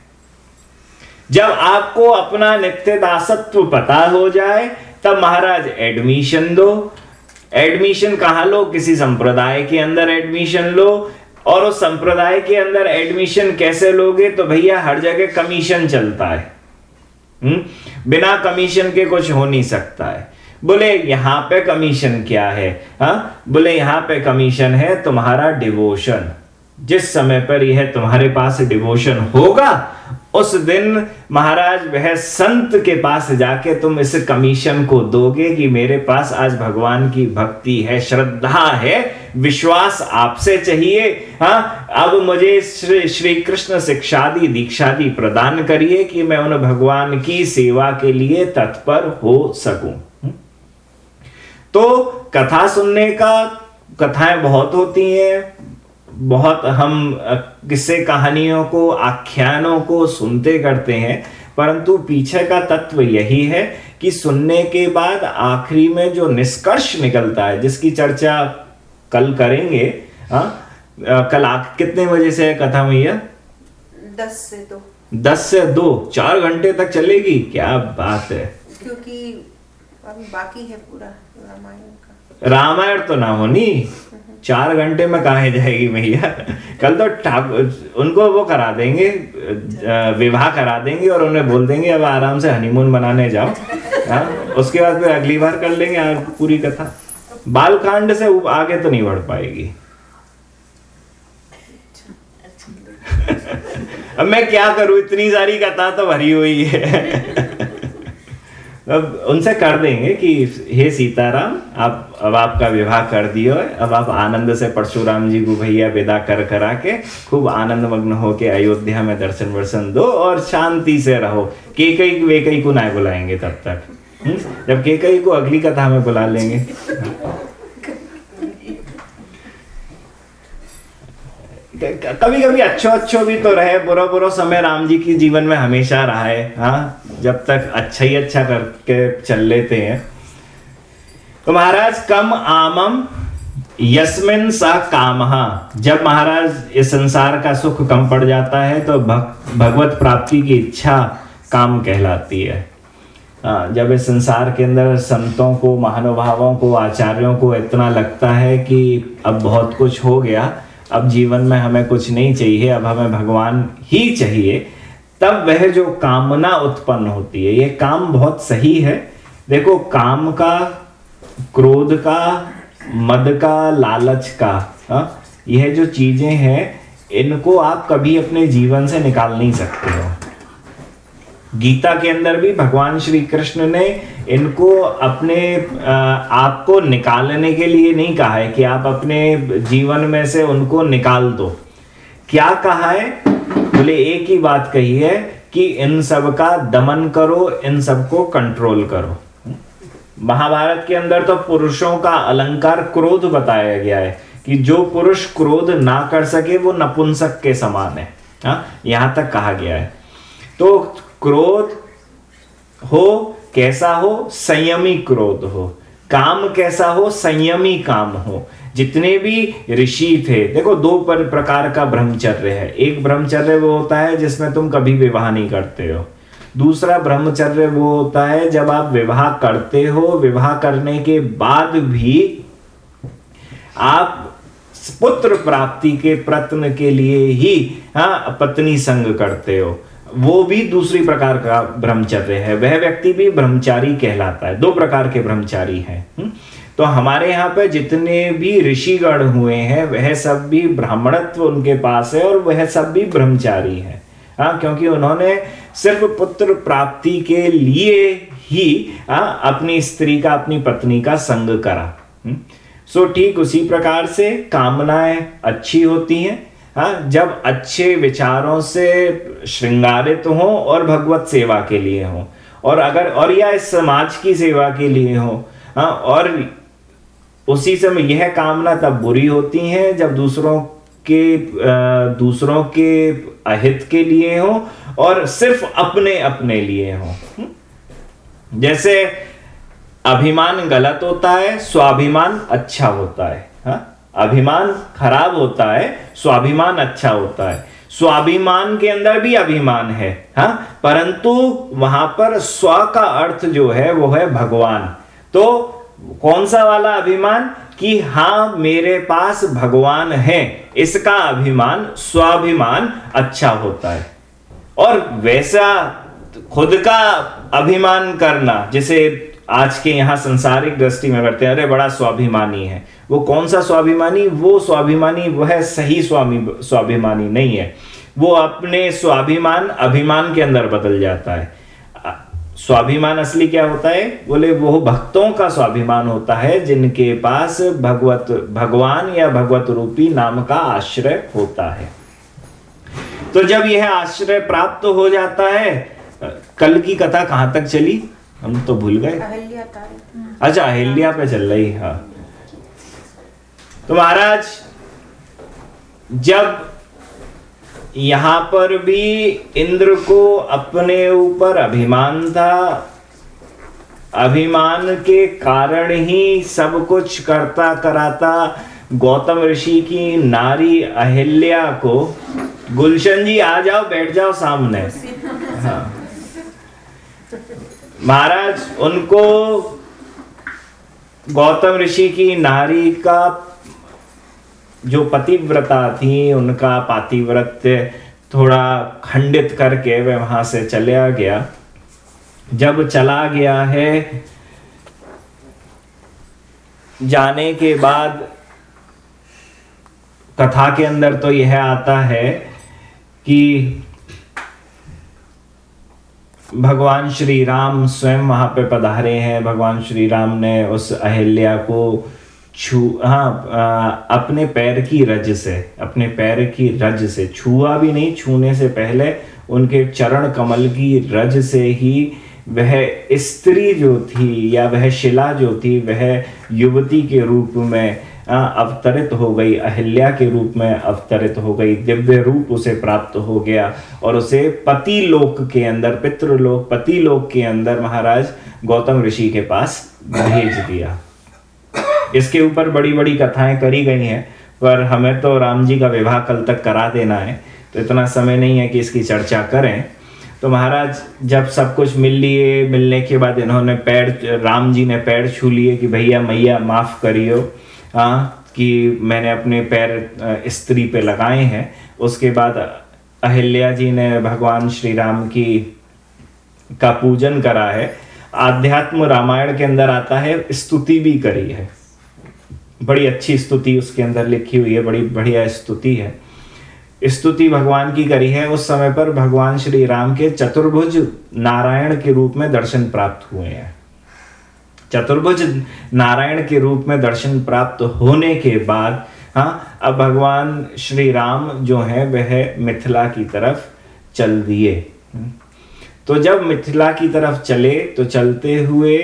जब आपको अपना नित्य दासत्व पता हो जाए, तब महाराज एडमिशन दो। एडमिशन कहा लो? किसी संप्रदाय के अंदर एडमिशन लो। और उस संप्रदाय के अंदर एडमिशन कैसे लोगे? तो भैया, हर जगह कमीशन चलता है। हुँ? हम्म? बिना कमीशन के कुछ हो नहीं सकता है। बोले, यहाँ पे कमीशन क्या है हा? बोले, यहाँ पे कमीशन है तुम्हारा डिवोशन जिस समय पर यह तुम्हारे पास डिवोशन होगा, उस दिन महाराज वह संत के पास जाके तुम इस कमीशन को दोगे कि मेरे पास आज भगवान की भक्ति है, श्रद्धा है, विश्वास आपसे चाहिए हाँ अब मुझे श्री श्री कृष्ण शिक्षादि, दीक्षादि प्रदान करिए कि मैं उन भगवान की सेवा के लिए तत्पर हो सकूँ? तो कथा सुनने का कथाएँ बहुत होती हैं। बहुत हम किस्से कहानियों को आख्यानों को सुनते करते हैं परंतु पीछे का तत्व यही है कि सुनने के बाद आखिरी में जो निष्कर्ष निकलता है जिसकी चर्चा कल करेंगे आ, कल आ, कितने बजे से है कथा मैया
दस से दो।
दस से दो चार घंटे तक चलेगी? क्या बात है।
क्योंकि अभी बाकी है पूरा रामायण का।
रामायण तो ना होनी चार घंटे में कहा जाएगी मैया कल तो उनको वो करा देंगे विवाह करा देंगे और उन्हें बोल देंगे अब आराम से हनीमून बनाने जाओ। आ, हाँ, उसके बाद फिर अगली बार कर लेंगे पूरी कथा। बालकांड से आगे तो नहीं बढ़ पाएगी। अब मैं क्या करूँ? इतनी सारी कथा तो भरी हुई है। अब उनसे कर देंगे कि, हे सीताराम, आप, अब आपका विवाह कर दियो है। अब आप आनंद से परशुराम जी को भैया विदा कर करा के खूब आनंद मग्न होके अयोध्या में दर्शन वर्शन दो और शांति से रहो। के कई, वे कई को ना बुलाएँगे तब तक। हम्म? जब के कई को अगली कथा में बुला लेंगे। कभी कभी अच्छो अच्छो भी तो रहे बुरा बुरा समय राम जी की जीवन में हमेशा रहा है हाँ जब तक अच्छा ही अच्छा करके चल लेते हैं। तो महाराज कम आमम यस्मिन सा काम जब महाराज इस संसार का सुख कम पड़ जाता है तो भग, भगवत प्राप्ति की इच्छा काम कहलाती है। हाँ जब इस संसार के अंदर संतों को महानुभावों को आचार्यों को इतना लगता है कि अब बहुत कुछ हो गया अब जीवन में हमें कुछ नहीं चाहिए, अब हमें भगवान ही चाहिए तब वह जो कामना उत्पन्न होती है, ये काम बहुत सही है देखो, काम का, क्रोध का, मद का, लालच का, हा? यह जो चीज़ें हैं, इनको आप कभी अपने जीवन से निकाल नहीं सकते हो गीता के अंदर भी भगवान श्री कृष्ण ने इनको अपने आप को निकालने के लिए नहीं कहा है कि आप अपने जीवन में से उनको निकाल दो। क्या कहा है? बोले, एक ही बात कही है कि इन सब का दमन करो, इन सबको कंट्रोल करो। महाभारत के अंदर तो पुरुषों का अलंकार क्रोध बताया गया है कि जो पुरुष क्रोध ना कर सके, वो नपुंसक के समान है। हाँ यहाँ तक कहा गया है। तो क्रोध हो, कैसा हो, संयमी क्रोध हो। काम कैसा हो, संयमी काम हो। जितने भी ऋषि थे, देखो दो पर प्रकार का ब्रह्मचर्य है। एक ब्रह्मचर्य वो होता है जिसमें तुम कभी विवाह नहीं करते हो। दूसरा ब्रह्मचर्य वो होता है जब आप विवाह करते हो। विवाह करने के बाद भी आप पुत्र प्राप्ति के प्रत्न के लिए ही हाँ पत्नी संग करते हो। वो भी दूसरी प्रकार का ब्रह्मचर्य है। वह व्यक्ति भी ब्रह्मचारी कहलाता है। दो प्रकार के ब्रह्मचारी हैं। हम्म? तो हमारे यहाँ पे जितने भी ऋषिगण हुए हैं, वह सब भी ब्राह्मणत्व उनके पास है और वह सब भी ब्रह्मचारी है। हाँ क्योंकि उन्होंने सिर्फ़ पुत्र प्राप्ति के लिए ही हाँ अपनी स्त्री का, अपनी पत्नी का संग करा। हम्म? सो ठीक उसी प्रकार से कामनाएँ अच्छी होती हैं। हाँ जब अच्छे विचारों से श्रृंगारित हो और भगवत सेवा के लिए हो, और अगर, और या इस समाज की सेवा के लिए हो हाँ और उसी समय यह कामना तब बुरी होती है जब दूसरों के दूसरों के अहित के लिए हो और सिर्फ़ अपने अपने लिए हो हम्म? जैसे अभिमान गलत होता है, स्वाभिमान अच्छा होता है, हा? अभिमान खराब होता है, स्वाभिमान अच्छा होता है। स्वाभिमान के अंदर भी अभिमान है, हा? परंतु वहाँ पर स्व का अर्थ जो है, वो है भगवान। तो कौन सा वाला अभिमान? कि हाँ मेरे पास भगवान है, इसका अभिमान, स्वाभिमान अच्छा होता है। और वैसा खुद का अभिमान करना, जैसे आज के यहाँ संसारिक दृष्टि में करते हैं, अरे बड़ा स्वाभिमानी है। वो कौन सा स्वाभिमानी? वो स्वाभिमानी, वह सही स्वामी, स्वाभिमानी नहीं है। वो अपने स्वाभिमान, अभिमान के अंदर बदल जाता है। स्वाभिमान असली क्या होता है? बोले, वो भक्तों का स्वाभिमान होता है, जिनके पास भगवत, भगवान या भगवत रूपी नाम का आश्रय होता है। तो जब यह आश्रय प्राप्त हो जाता है कल की कथा कहाँ तक चली? हम तो भूल गए। अच्छा अहिल्या पे चल रही हाँ। तो महाराज जब यहाँ पर भी इंद्र को अपने ऊपर अभिमान था अभिमान के कारण ही सब कुछ करता कराता गौतम ऋषि की नारी अहिल्या को गुलशन जी आ जाओ बैठ जाओ सामने। हाँ। महाराज, उनको गौतम ऋषि की नारी का जो पतिव्रता थी, उनका पातिव्रत्य थोड़ा खंडित करके वह वहाँ से चला गया। जब चला गया है, जाने के बाद कथा के अंदर तो यह आता है कि भगवान श्री राम स्वयं वहाँ पे पधारे हैं। भगवान श्री राम ने उस अहिल्या को छू हाँ अपने पैर की रज से, अपने पैर की रज से, छुआ भी नहीं, छूने से पहले उनके चरण कमल की रज से ही वह स्त्री जो थी या वह शिला जो थी, वह युवती के रूप में अवतरित हो गई, अहिल्या के रूप में अवतरित हो गई, दिव्य रूप उसे प्राप्त हो गया और उसे पति लोक के अंदर, पितृलोक पति लोक के अंदर महाराज गौतम ऋषि के पास भेज दिया। इसके ऊपर बड़ी बड़ी कथाएँ करी गई हैं, पर हमें तो राम जी का विवाह कल तक करा देना है तो इतना समय नहीं है कि इसकी चर्चा करें। तो महाराज, जब सब कुछ मिल लिए, मिलने के बाद इन्होंने पैर, राम जी ने पैर छू लिए कि भैया, मैया, माफ़ करियो। कि मैंने अपने पैर स्त्री पे लगाए हैं। उसके बाद अहिल्या जी ने भगवान श्री राम की, का पूजन करा है। आध्यात्म रामायण के अंदर आता है, स्तुति भी करी है। बड़ी अच्छी स्तुति उसके अंदर लिखी हुई है, बड़ी बढ़िया स्तुति है। स्तुति भगवान की करी है। उस समय पर भगवान श्री राम के चतुर्भुज नारायण के रूप में दर्शन प्राप्त हुए हैं। चतुर्भुज नारायण के रूप में दर्शन प्राप्त होने के बाद हाँ अब भगवान श्री राम जो है, वह मिथिला की तरफ़ चल दिए। तो जब मिथिला की तरफ़ चले तो चलते हुए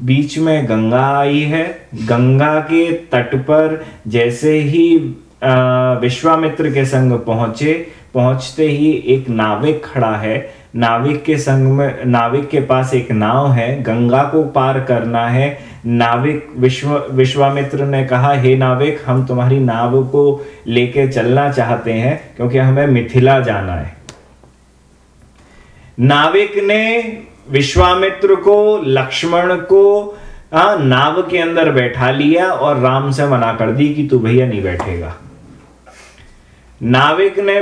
बीच में गंगा आई है। गंगा के तट पर जैसे ही विश्वामित्र के संग पहुँचे, पहुँचते ही एक नाविक खड़ा है नाविक के संग में नाविक के पास एक नाव है गंगा को पार करना है। नाविक विश्व विश्वामित्र ने कहा हे नाविक हम तुम्हारी नाव को लेके चलना चाहते हैं क्योंकि हमें मिथिला जाना है। नाविक ने विश्वामित्र को लक्ष्मण को आ, नाव के अंदर बैठा लिया और राम से मना कर दी कि तू भैया नहीं बैठेगा। नाविक ने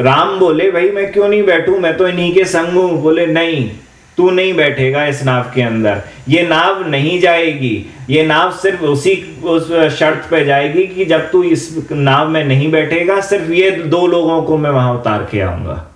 राम बोले, भाई, मैं क्यों नहीं बैठू? मैं तो इन्हीं के संग हूँ। बोले, नहीं, तू नहीं बैठेगा इस नाव के अंदर। ये नाव नहीं जाएगी। ये नाव सिर्फ़ उसी, उस शर्त पे जाएगी कि जब तू इस नाव में नहीं बैठेगा, सिर्फ़ ये दो लोगों को मैं वहाँ उतार के आऊँगा।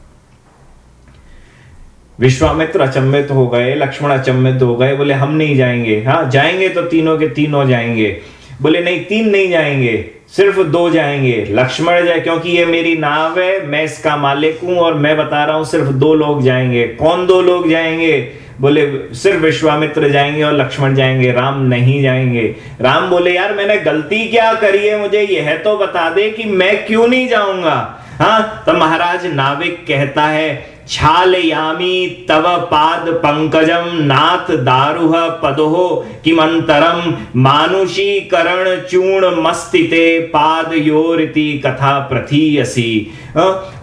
विश्वामित्र अचंबित हो गए, लक्ष्मण अचंबित हो गए, बोले, हम नहीं जाएँगे। हाँ जाएँगे तो तीनों के तीनों जाएँगे। बोले, नहीं, तीन नहीं जाएँगे। सिर्फ़ दो जाएँगे। लक्ष्मण जाए क्योंकि ये मेरी नाव है, मैं इसका मालिक हूँ और मैं बता रहा हूँ सिर्फ़ दो लोग जाएँगे। कौन दो लोग जाएँगे? बोले, सिर्फ़ विश्वामित्र जाएँगे और लक्ष्मण जाएँगे, राम नहीं जाएँगे। राम बोले, यार, मैंने गलती क्या करी है? मुझे यह तो बता दे कि मैं क्यों नहीं जाऊँगा? हाँ तो महाराज नाविक कहता है छालयामी तव पाद पंकजम नाथ दारुह पदो किमंतरम मानुषी करण चूर्ण मस्तिते पाद योरिति कथा प्रथीयसी।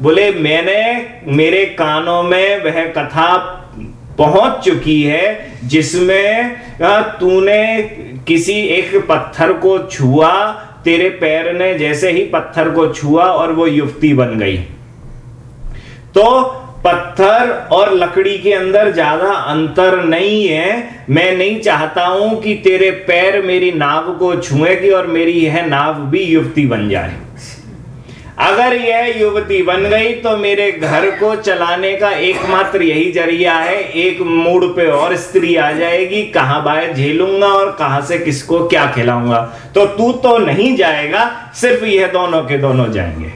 बोले, मैंने, मेरे कानों में वह कथा पहुँच चुकी है जिसमें तूने किसी एक पत्थर को छुआ, तेरे पैर ने जैसे ही पत्थर को छुआ और वो युवती बन गई। तो पत्थर और लकड़ी के अंदर ज़्यादा अंतर नहीं है। मैं नहीं चाहता हूँ कि तेरे पैर मेरी नाव को छुएगी और मेरी यह नाव भी युवती बन जाए। अगर यह युवती बन गई तो मेरे घर को चलाने का एकमात्र यही ज़रिया है। एक मूड पे और स्त्री आ जाएगी, कहाँ बाहर झेलूँगा और कहाँ से किसको क्या खिलाऊँगा। तो तू तो नहीं जाएगा, सिर्फ़ यह दोनों के दोनों जाएँगे।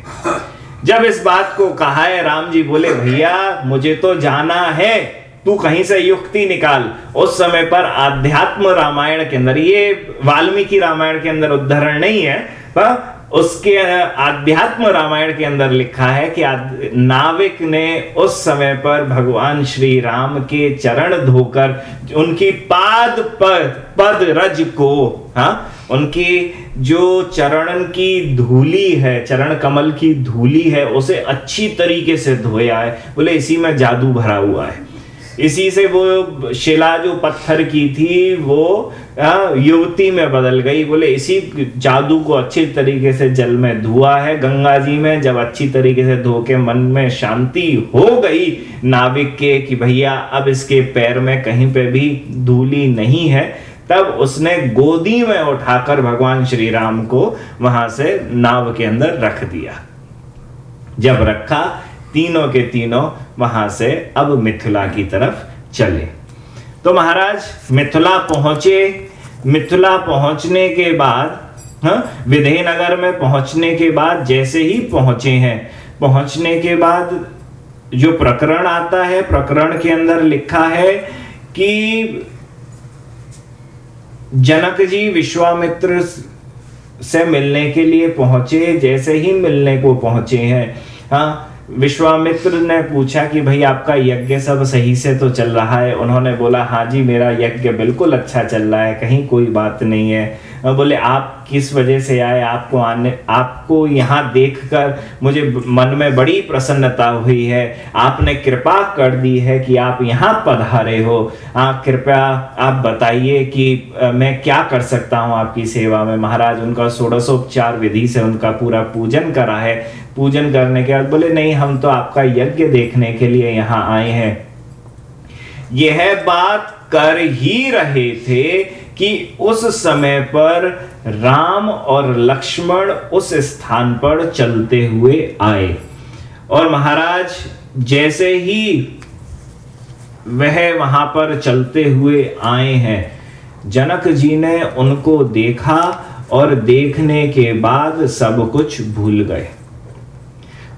जब इस बात को कहा है, राम जी बोले, भैया, मुझे तो जाना है, तू कहीं से युक्ति निकाल। उस समय पर आध्यात्म रामायण के अंदर, ये वाल्मीकि रामायण के अंदर उदाहरण नहीं है, पर उसके, आध्यात्म रामायण के अंदर लिखा है कि नाविक ने उस समय पर भगवान श्री राम के चरण धोकर उनकी पाद पद पद रज को, हा, उनकी जो चरण की धूली है, चरण कमल की धूली है, उसे अच्छी तरीके से धोया है बोले, इसी में जादू भरा हुआ है। इसी से वो शिला जो पत्थर की थी, वो युवती में बदल गई। बोले, इसी जादू को अच्छी तरीके से जल में धुआ है। गंगा जी में जब अच्छी तरीके से धो के मन में शांति हो गई, नाविक के कि भैया, अब इसके पैर में कहीं पे भी धूली नहीं है। तब उसने गोदी में उठाकर भगवान श्री राम को वहाँ से नाव के अंदर रख दिया। जब रखा, तीनों के तीनों वहाँ से अब मिथिला की तरफ़ चले। तो महाराज, मिथिला पहुँचे। मिथिला पहुँचने के बाद हाँ विधेयनगर में पहुँचने के बाद जैसे ही पहुँचे हैं, पहुँचने के बाद जो प्रकरण आता है, प्रकरण के अंदर लिखा है कि जनक जी विश्वामित्र से मिलने के लिए पहुँचे, जैसे ही मिलने को पहुँचे हैं। हाँ विश्वामित्र ने पूछा कि भाई आपका यज्ञ सब सही से तो चल रहा है? उन्होंने बोला हाँ जी, मेरा यज्ञ बिल्कुल अच्छा चल रहा है, कहीं कोई बात नहीं है। बोले, आप किस वजह से आए? आपको आने, आपको यहाँ देखकर मुझे मन में बड़ी प्रसन्नता हुई है। आपने कृपा कर दी है कि आप यहाँ पधारे हो। आप कृपया आप बताइए कि मैं क्या कर सकता हूँ आपकी सेवा में? महाराज उनका षोड़शोपचार विधि से उनका पूरा पूजन करा है। पूजन करने के बाद बोले, नहीं, हम तो आपका यज्ञ देखने के लिए यहाँ आए हैं। यह बात कर ही रहे थे कि उस समय पर राम और लक्ष्मण उस स्थान पर चलते हुए आए। और महाराज, जैसे ही वह वहाँ पर चलते हुए आए हैं, जनक जी ने उनको देखा और देखने के बाद सब कुछ भूल गए।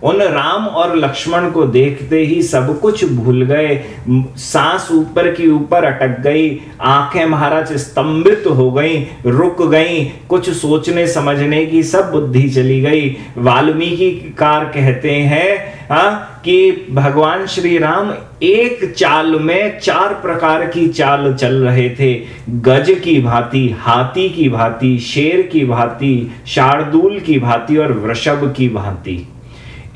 उन राम और लक्ष्मण को देखते ही सब कुछ भूल गए। सांस ऊपर की ऊपर अटक गई। आँखें महाराज स्तंभित हो गई, रुक गई। कुछ सोचने समझने की सब बुद्धि चली गई। वाल्मीकि कार कहते हैं, हा? कि भगवान श्री राम एक चाल में चार प्रकार की चाल चल रहे थे। गज की भांति, हाथी की भांति, शेर की भांति, शार्दूल की भांति और वृषभ की भांति।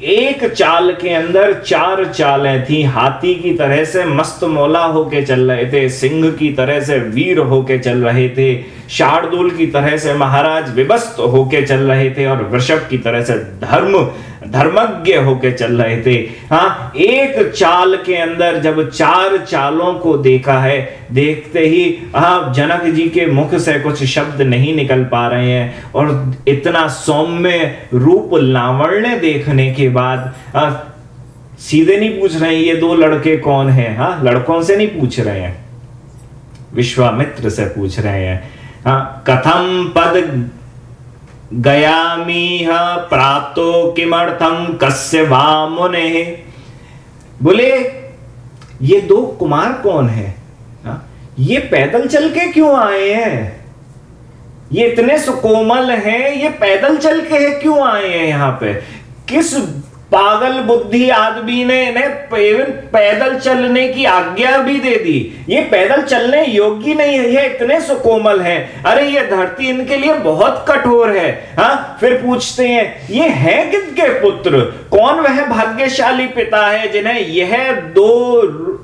एक चाल के अंदर चार चालें थी। हाथी की तरह से मस्त मौला होके चल रहे थे, सिंह की तरह से वीर होके चल रहे थे, शार्दुल की तरह से महाराज विभस्त होके चल रहे थे और वृषभ की तरह से धर्म धर्मज्ञ होके चल रहे थे। हाँ एक चाल के अंदर जब चार चालों को देखा है देखते ही हाँ जनक जी के मुख से कुछ शब्द नहीं निकल पा रहे हैं और इतना सौम्य रूप लावण्य देखने के बाद हाँ, सीधे नहीं पूछ रहे हैं ये दो लड़के कौन हैं? हाँ लड़कों से नहीं पूछ रहे हैं विश्वामित्र से पूछ रहे हैं। हाँ कथम पद गयामीह प्राप्तो किमर्थम कस्य वा मुने बोले, ये दो कुमार कौन है? ये पैदल चल के क्यों आए हैं? ये इतने सुकोमल हैं, ये पैदल चल के क्यों आए हैं यहाँ पे? किस पागल बुद्धि आदमी ने इन्हें पैदल चलने की आज्ञा भी दे दी। ये पैदल चलने योग्य नहीं है ये इतने सुकोमल हैं। अरे, ये धरती इनके लिए बहुत कठोर है। हाँ फिर पूछते हैं, ये है किसके पुत्र? कौन वह भाग्यशाली पिता है जिन्हें यह दो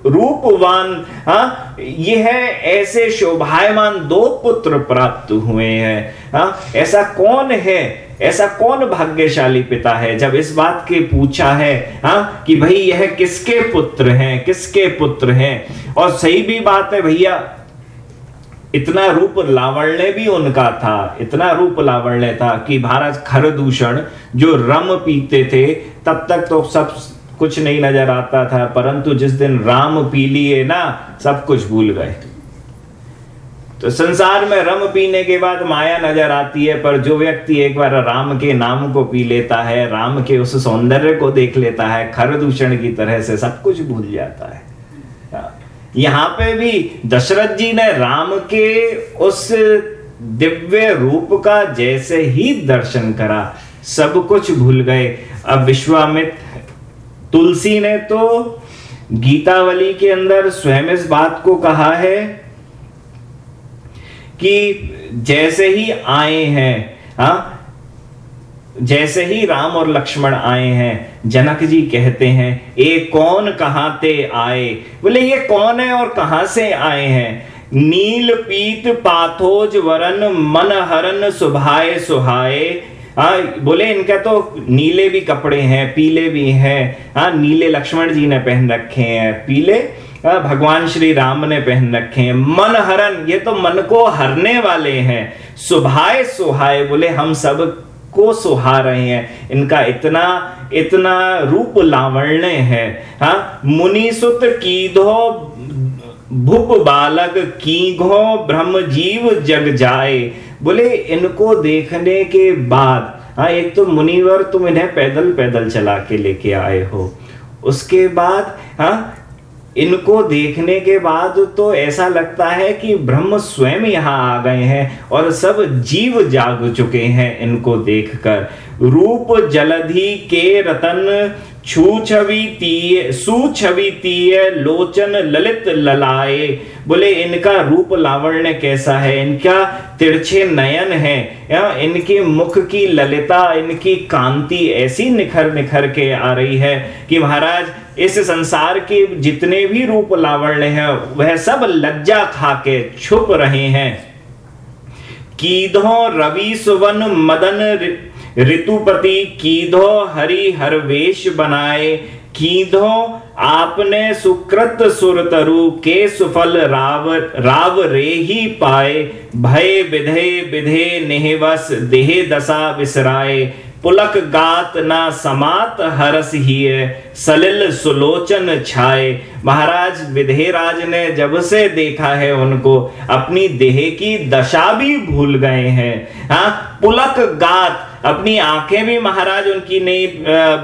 रूपवान हाँ यह ऐसे शोभायमान दो पुत्र प्राप्त हुए हैं? हाँ ऐसा कौन है ऐसा कौन भाग्यशाली पिता है जब इस बात के पूछा है हाँ कि भाई यह किसके पुत्र हैं, किसके पुत्र हैं? और सही भी बात है भैया, इतना रूप लावण्य भी उनका था, इतना रूप लावण्य था कि महाराज खरदूषण जो रम पीते थे, तब तक तो सब कुछ नहीं नज़र आता था, परंतु जिस दिन राम पी लिए ना, सब कुछ भूल गए। तो संसार में रम पीने के बाद माया नज़र आती है, पर जो व्यक्ति एक बार राम के नाम को पी लेता है, राम के उस सौंदर्य को देख लेता है, खर दूषण की तरह से सब कुछ भूल जाता है। यहाँ पे भी दशरथ जी ने राम के उस दिव्य रूप का जैसे ही दर्शन करा, सब कुछ भूल गए। अब विश्वामित्र, तुलसी ने तो गीतावली के अंदर स्वयं इस बात को कहा है कि जैसे ही आए हैं, हा? जैसे ही राम और लक्ष्मण आए हैं, जनक जी कहते हैं ए कौन कहाँ ते आए? बोले, ये कौन है और कहाँ से आए हैं? नील पीत पाथोज वरन मन हरन सुभाए सुहाए। हाँ बोले, इनका तो नीले भी कपड़े हैं, पीले भी हैं। हाँ नीले लक्ष्मण जी ने पहन रखे हैं, पीले। भगवान श्री राम ने पहन रखे हैं। मन हरण ये तो मन को हरने वाले हैं। सुभाए सुहाए, बोले, हम सबको सुहा रहे हैं। इनका इतना इतना रूप लावण्य है। हा, मुनिसुत कीधो, भूप बालक कीघो, ब्रह्म जीव जग जाए। बोले, इनको देखने के बाद हाँ एक तो मुनिवर तुम इन्हें पैदल पैदल चला के लेके आए हो। उसके बाद हाँ इनको देखने के बाद तो ऐसा लगता है कि ब्रह्म स्वयं यहाँ आ गए हैं और सब जीव जाग चुके हैं इनको देखकर। रूप जलधि के रतन छू छवि तीय लोचन ललित ललाए। बोले, इनका रूप लावण्य कैसा है? इनका तिरछे नयन है। इनके मुख की ललिता, इनकी कांति ऐसी निखर निखर के आ रही है कि महाराज, इस संसार के जितने भी रूप लावण्य हैं, वह सब लज्जा खा के छुप रहे हैं। कीधो रवि सुवन मदन ऋतुपति कीधो हरि हरवेश बनाए। कीधो आपने सुकृत सुरतरु के सुफल राव राव रे ही पाए। भय विधे विधे निहवस देह दशा विसराए। पुलक गात ना समात हरस ही सलिल सुलोचन छाए। महाराज विधेराज ने जब से देखा है उनको, अपनी देह की दशा भी भूल गए हैं। हाँ पुलक गात, अपनी आँखें भी महाराज उनकी नहीं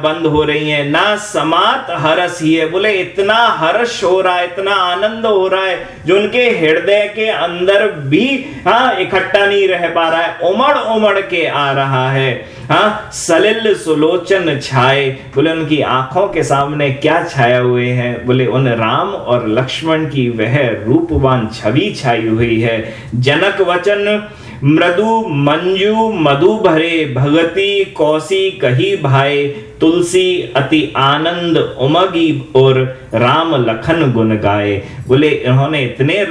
बंद हो रही हैं। ना समात हरस ही है। बोले, इतना हर्ष हो रहा है, इतना आनंद हो रहा है जो उनके हृदय के अंदर भी हाँ इकट्ठा नहीं रह पा रहा है। उमड़ उमड़ के आ रहा है। हाँ सलिल सुलोचन छाए। बोले, उनकी आँखों के सामने क्या छाया हुए हैं? बोले, उन राम और लक्ष्मण की वह रूपवान छवि छाई हुई है। जनक वचन, मृदु मंजू मधु भरे, भगति कौसी कही भाई तुलसी अति आनंद उमगी और राम लखन गुन गाए। बोले, इन्होंने इतने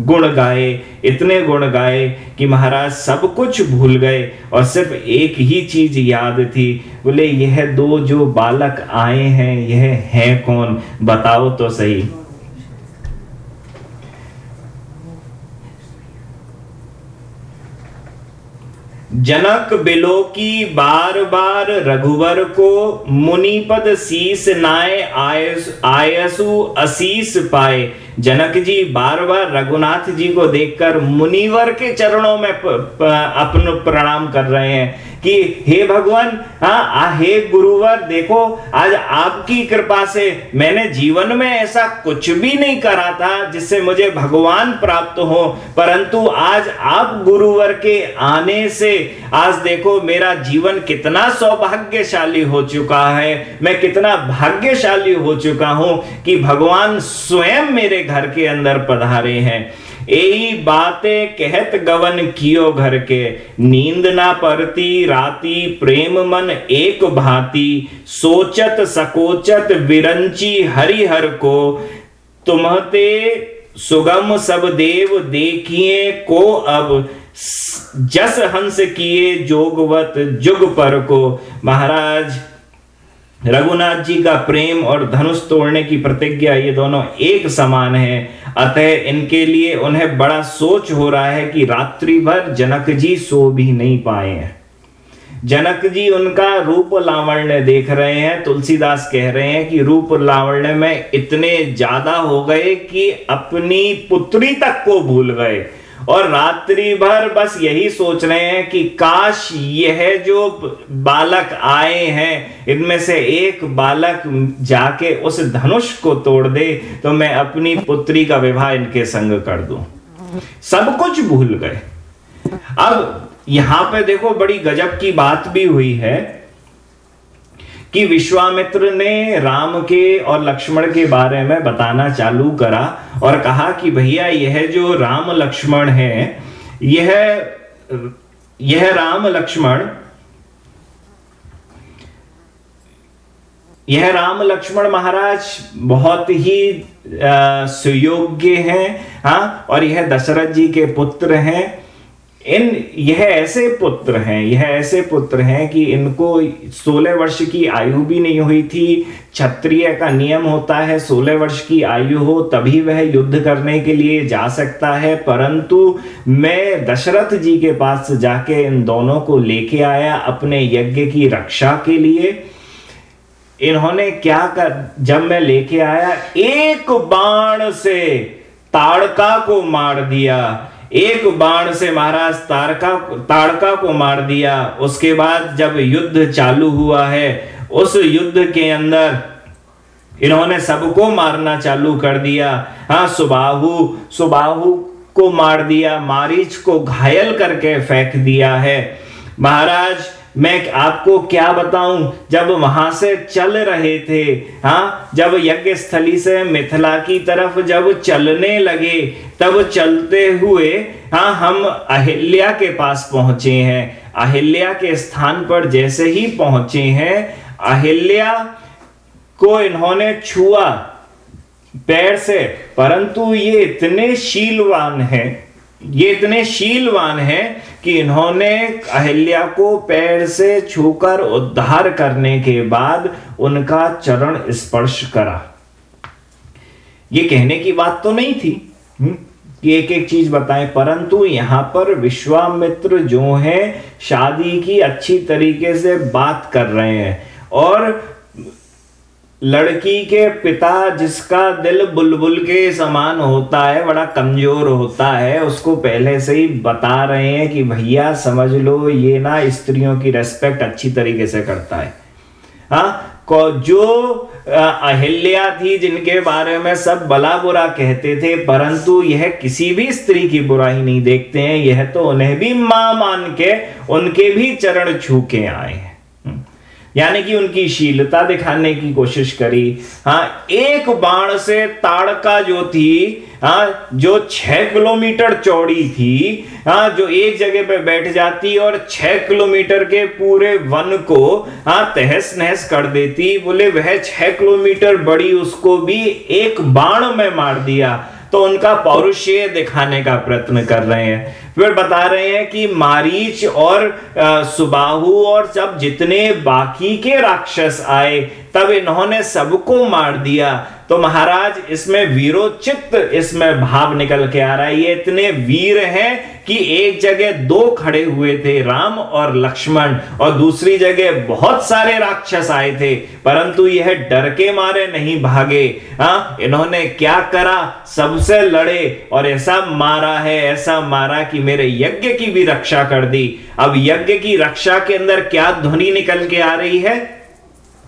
गुण गाए, इतने गुण गाए कि महाराज सब कुछ भूल गए और सिर्फ़ एक ही चीज़ याद थी। बोले, यह दो जो बालक आए हैं, यह हैं कौन? बताओ तो सही। जनक बिलो की बार बार रघुवर को मुनिपद शीस नाय आयस आयसु असीस पाए। जनक जी बार बार रघुनाथ जी को देखकर मुनिवर के चरणों में अपन प्रणाम कर रहे हैं। कि हे भगवान हाँ हे गुरुवर, देखो, आज आपकी कृपा से मैंने जीवन में ऐसा कुछ भी नहीं करा था जिससे मुझे भगवान प्राप्त हो। परंतु आज आप गुरुवर के आने से, आज देखो, मेरा जीवन कितना सौभाग्यशाली हो चुका है। मैं कितना भाग्यशाली हो चुका हूँ कि भगवान स्वयं मेरे घर के अंदर पधारे हैं। यही बातें कहत गवन कियो घर के नींद ना परती, राती प्रेम मन एक भांति। सोचत सकोचत विरंची हरिहर को। तुम्हते सुगम सब देव देखिए को अब। जस हंस किए जोगवत जुग पर को। महाराज रघुनाथ जी का प्रेम और धनुष तोड़ने की प्रतिज्ञा ये दोनों एक समान है। अतः इनके लिए उन्हें बड़ा सोच हो रहा है कि रात्रि भर जनक जी सो भी नहीं पाए हैं। जनक जी उनका रूप लावण्य देख रहे हैं। तुलसीदास कह रहे हैं कि रूप लावण्य में इतने ज़्यादा हो गए कि अपनी पुत्री तक को भूल गए। और रात्रि भर बस यही सोच रहे हैं कि काश यह जो बालक आए हैं, इनमें से एक बालक जाके उस धनुष को तोड़ दे तो मैं अपनी पुत्री का विवाह इनके संग कर दूँ। सब कुछ भूल गए। अब यहाँ पे देखो, बड़ी गजब की बात भी हुई है कि विश्वामित्र ने राम के और लक्ष्मण के बारे में बताना चालू करा और कहा कि भैया, यह जो राम लक्ष्मण है, यह यह राम लक्ष्मण, यह राम लक्ष्मण महाराज बहुत ही सुयोग्य हैं हाँ और यह दशरथ जी के पुत्र हैं। इन, यह ऐसे पुत्र हैं, यह ऐसे पुत्र हैं कि इनको 16 वर्ष की आयु भी नहीं हुई थी। क्षत्रिय का नियम होता है 16 वर्ष की आयु हो, तभी वह युद्ध करने के लिए जा सकता है। परंतु मैं दशरथ जी के पास जाके इन दोनों को लेके आया अपने यज्ञ की रक्षा के लिए। इन्होंने क्या कर, जब मैं लेके आया, एक बाण से ताड़का को मार दिया। एक बाण से महाराज तारका, ताड़का को मार दिया। उसके बाद जब युद्ध चालू हुआ है, उस युद्ध के अंदर इन्होंने सबको मारना चालू कर दिया। हाँ सुबाहु सुबाहु को मार दिया, मारीच को घायल करके फेंक दिया है। महाराज मैं आपको क्या बताऊँ? जब वहाँ से चल रहे थे हाँ जब यज्ञ स्थली से मिथिला की तरफ़ जब चलने लगे, तब चलते हुए हाँ हम अहिल्या के पास पहुँचे हैं। अहिल्या के स्थान पर जैसे ही पहुँचे हैं, अहिल्या को इन्होंने छुआ पैर से, परंतु ये इतने शीलवान हैं, ये इतने शीलवान हैं कि इन्होंने अहिल्या को पैर से छूकर उद्धार करने के बाद उनका चरण स्पर्श करा। ये कहने की बात तो नहीं थी। हम्म, कि एक एक चीज़ बताएँ परंतु यहाँ पर विश्वामित्र जो है शादी की अच्छी तरीके से बात कर रहे हैं। और लड़की के पिता जिसका दिल बुलबुल के समान होता है, बड़ा कमज़ोर होता है, उसको पहले से ही बता रहे हैं कि भैया समझ लो, ये ना स्त्रियों की रेस्पेक्ट अच्छी तरीके से करता है। हाँ जो अहिल्या थी जिनके बारे में सब भला बुरा कहते थे, परंतु यह किसी भी स्त्री की बुराई नहीं देखते हैं, यह तो उन्हें भी माँ मान के उनके भी चरण छू के आए हैं। यानी कि उनकी शीलता दिखाने की कोशिश करी। हाँ एक बाण से ताड़का जो थी हाँ जो छह किलोमीटर चौड़ी थी हाँ जो एक जगह पे बैठ जाती और छह किलोमीटर के पूरे वन को हाँ तहस नहस कर देती। बोले, वह छह किलोमीटर बड़ी, उसको भी एक बाण में मार दिया। तो उनका पौरुषेय दिखाने का प्रयत्न कर रहे हैं। फिर बता रहे हैं कि मारीच और सुबाहु और सब जितने बाकी के राक्षस आए, तब इन्होंने सबको मार दिया। तो महाराज, इसमें वीरोचित, इसमें भाव निकल के आ रहा है। ये इतने वीर हैं कि एक जगह दो खड़े हुए थे, राम और लक्ष्मण, और दूसरी जगह बहुत सारे राक्षस आए थे। परंतु यह डर के मारे नहीं भागे। हाँ इन्होंने क्या करा? सबसे लड़े, और ऐसा मारा है, ऐसा मारा कि मेरे यज्ञ की भी रक्षा कर दी। अब यज्ञ की रक्षा के अंदर क्या ध्वनि निकल के आ रही है?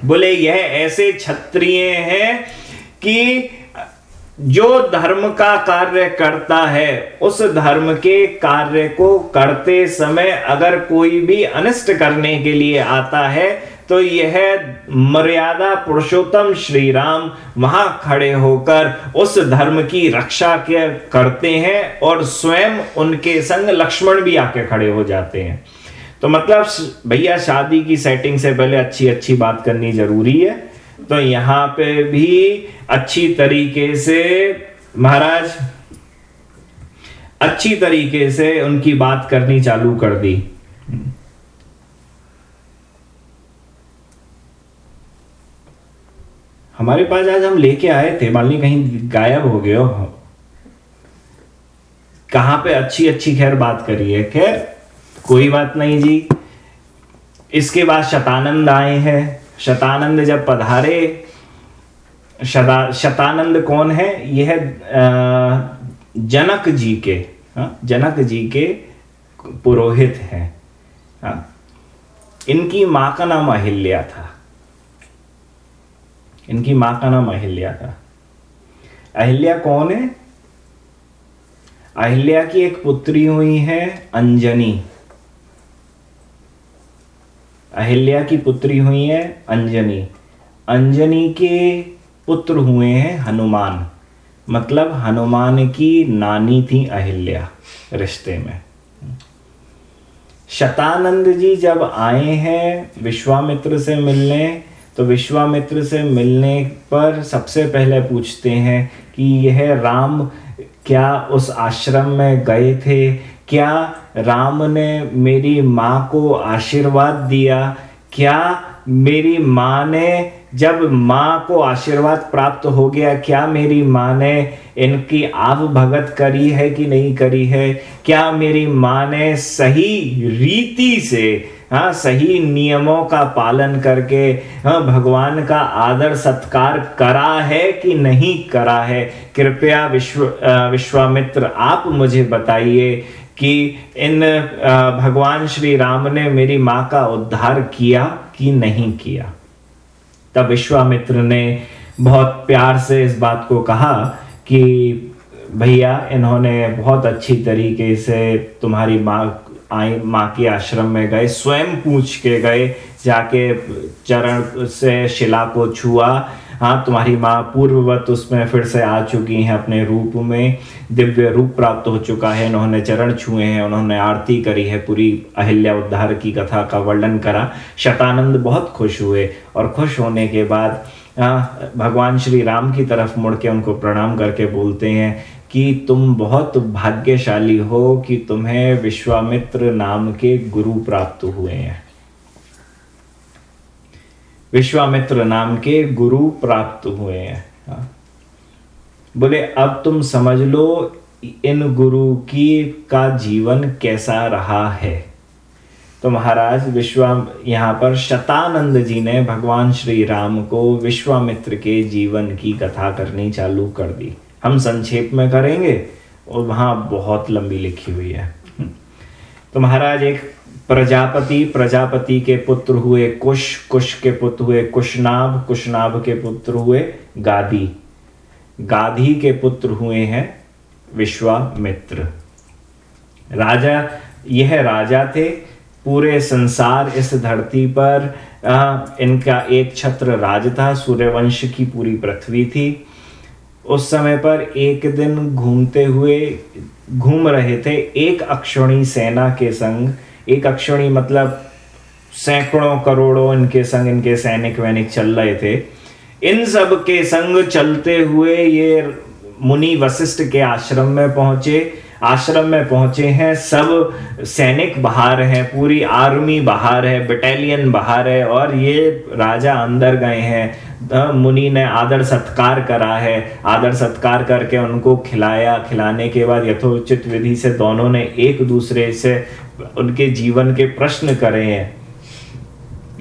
बोले, यह ऐसे क्षत्रिय हैं कि जो धर्म का कार्य करता है, उस धर्म के कार्य को करते समय अगर कोई भी अनिष्ट करने के लिए आता है तो यह मर्यादा पुरुषोत्तम श्री राम वहाँ खड़े होकर उस धर्म की रक्षा के करते हैं और स्वयं उनके संग लक्ष्मण भी आके खड़े हो जाते हैं। तो मतलब भैया, शादी की सेटिंग से पहले अच्छी अच्छी बात करनी ज़रूरी है। तो यहाँ पे भी अच्छी तरीके से, महाराज, अच्छी तरीके से उनकी बात करनी चालू कर दी। हमारे पास आज हम लेके आए थे मालिनी कहीं गायब हो गए हो। कहाँ पे अच्छी अच्छी खैर बात करी है? खैर, कोई बात नहीं जी। इसके बाद शतानंद आए हैं। शतानंद जब पधारे, शता, शतानंद कौन है? यह जनक जी के जनक जी के पुरोहित हैं, इनकी माँ का नाम अहिल्या था। इनकी माँ का नाम अहिल्या था। अहिल्या कौन है? अहिल्या की एक पुत्री हुई है अंजनी। अहिल्या की पुत्री हुई है अंजनी। अंजनी के पुत्र हुए हैं हनुमान। मतलब हनुमान की नानी थी अहिल्या रिश्ते में। शतानंद जी जब आए हैं विश्वामित्र से मिलने तो विश्वामित्र से मिलने पर सबसे पहले पूछते हैं कि यह राम क्या उस आश्रम में गए थे? क्या राम ने मेरी माँ को आशीर्वाद दिया? क्या मेरी माँ ने, जब माँ को आशीर्वाद प्राप्त हो गया, क्या मेरी माँ ने इनकी आव भगत करी है कि नहीं करी है? क्या मेरी माँ ने सही रीति से हाँ सही नियमों का पालन करके हाँ भगवान का आदर सत्कार करा है कि नहीं करा है? कृपया विश्व विश्वामित्र, आप मुझे बताइए कि इन भगवान श्री राम ने मेरी माँ का उद्धार किया कि नहीं किया? तब विश्वामित्र ने बहुत प्यार से इस बात को कहा कि, भैया, इन्होंने बहुत अच्छी तरीके से तुम्हारी माँ आई माँ के आश्रम में गए, स्वयं पूछ के गए, जाके चरण से शिला को छुआ। हाँ तुम्हारी माँ पूर्ववत उसमें फिर से आ चुकी हैं अपने रूप में। दिव्य रूप प्राप्त हो चुका है, उन्होंने चरण छुए हैं, उन्होंने आरती करी है, पूरी अहिल्या उद्धार की कथा का वर्णन करा। शतानंद बहुत खुश हुए और खुश होने के बाद हाँ भगवान श्री राम की तरफ़ मुड़ के उनको प्रणाम करके बोलते हैं कि तुम बहुत भाग्यशाली हो कि तुम्हें विश्वामित्र नाम के गुरु प्राप्त हुए हैं। विश्वामित्र नाम के गुरु प्राप्त हुए हैं। हाँ। बोले, अब तुम समझ लो, इन गुरु की का जीवन कैसा रहा है। तो महाराज विश्वा यहाँ पर शतानंद जी ने भगवान श्री राम को विश्वामित्र के जीवन की कथा करनी चालू कर दी। हम संक्षेप में करेंगे और वहाँ बहुत लंबी लिखी हुई है। तो महाराज एक प्रजापति प्रजापति के पुत्र हुए कुश कुश के पुत्र हुए कुशनाभ कुशनाभ के पुत्र हुए गादी। गाधी के पुत्र हुए हैं विश्वामित्र। राजा यह राजा थे पूरे संसार इस धरती पर आ, इनका एक छत्र राज था सूर्यवंश की पूरी पृथ्वी थी। उस समय पर एक दिन घूमते हुए घूम रहे थे एक अक्षणी सेना के संग। एक अक्षणी मतलब सैकड़ों करोड़ों इनके संग इनके सैनिक वैनिक चल रहे थे। इन सब के संग चलते हुए ये मुनि वशिष्ठ के आश्रम में पहुँचे। आश्रम में पहुँचे हैं। सब सैनिक बाहर हैं, पूरी आर्मी बाहर है बटालियन बाहर है और ये राजा अंदर गए हैं। मुनि ने आदर सत्कार करा है। आदर सत्कार करके उनको खिलाया। खिलाने के बाद यथोचित विधि से दोनों ने एक दूसरे से उनके जीवन के प्रश्न करे हैं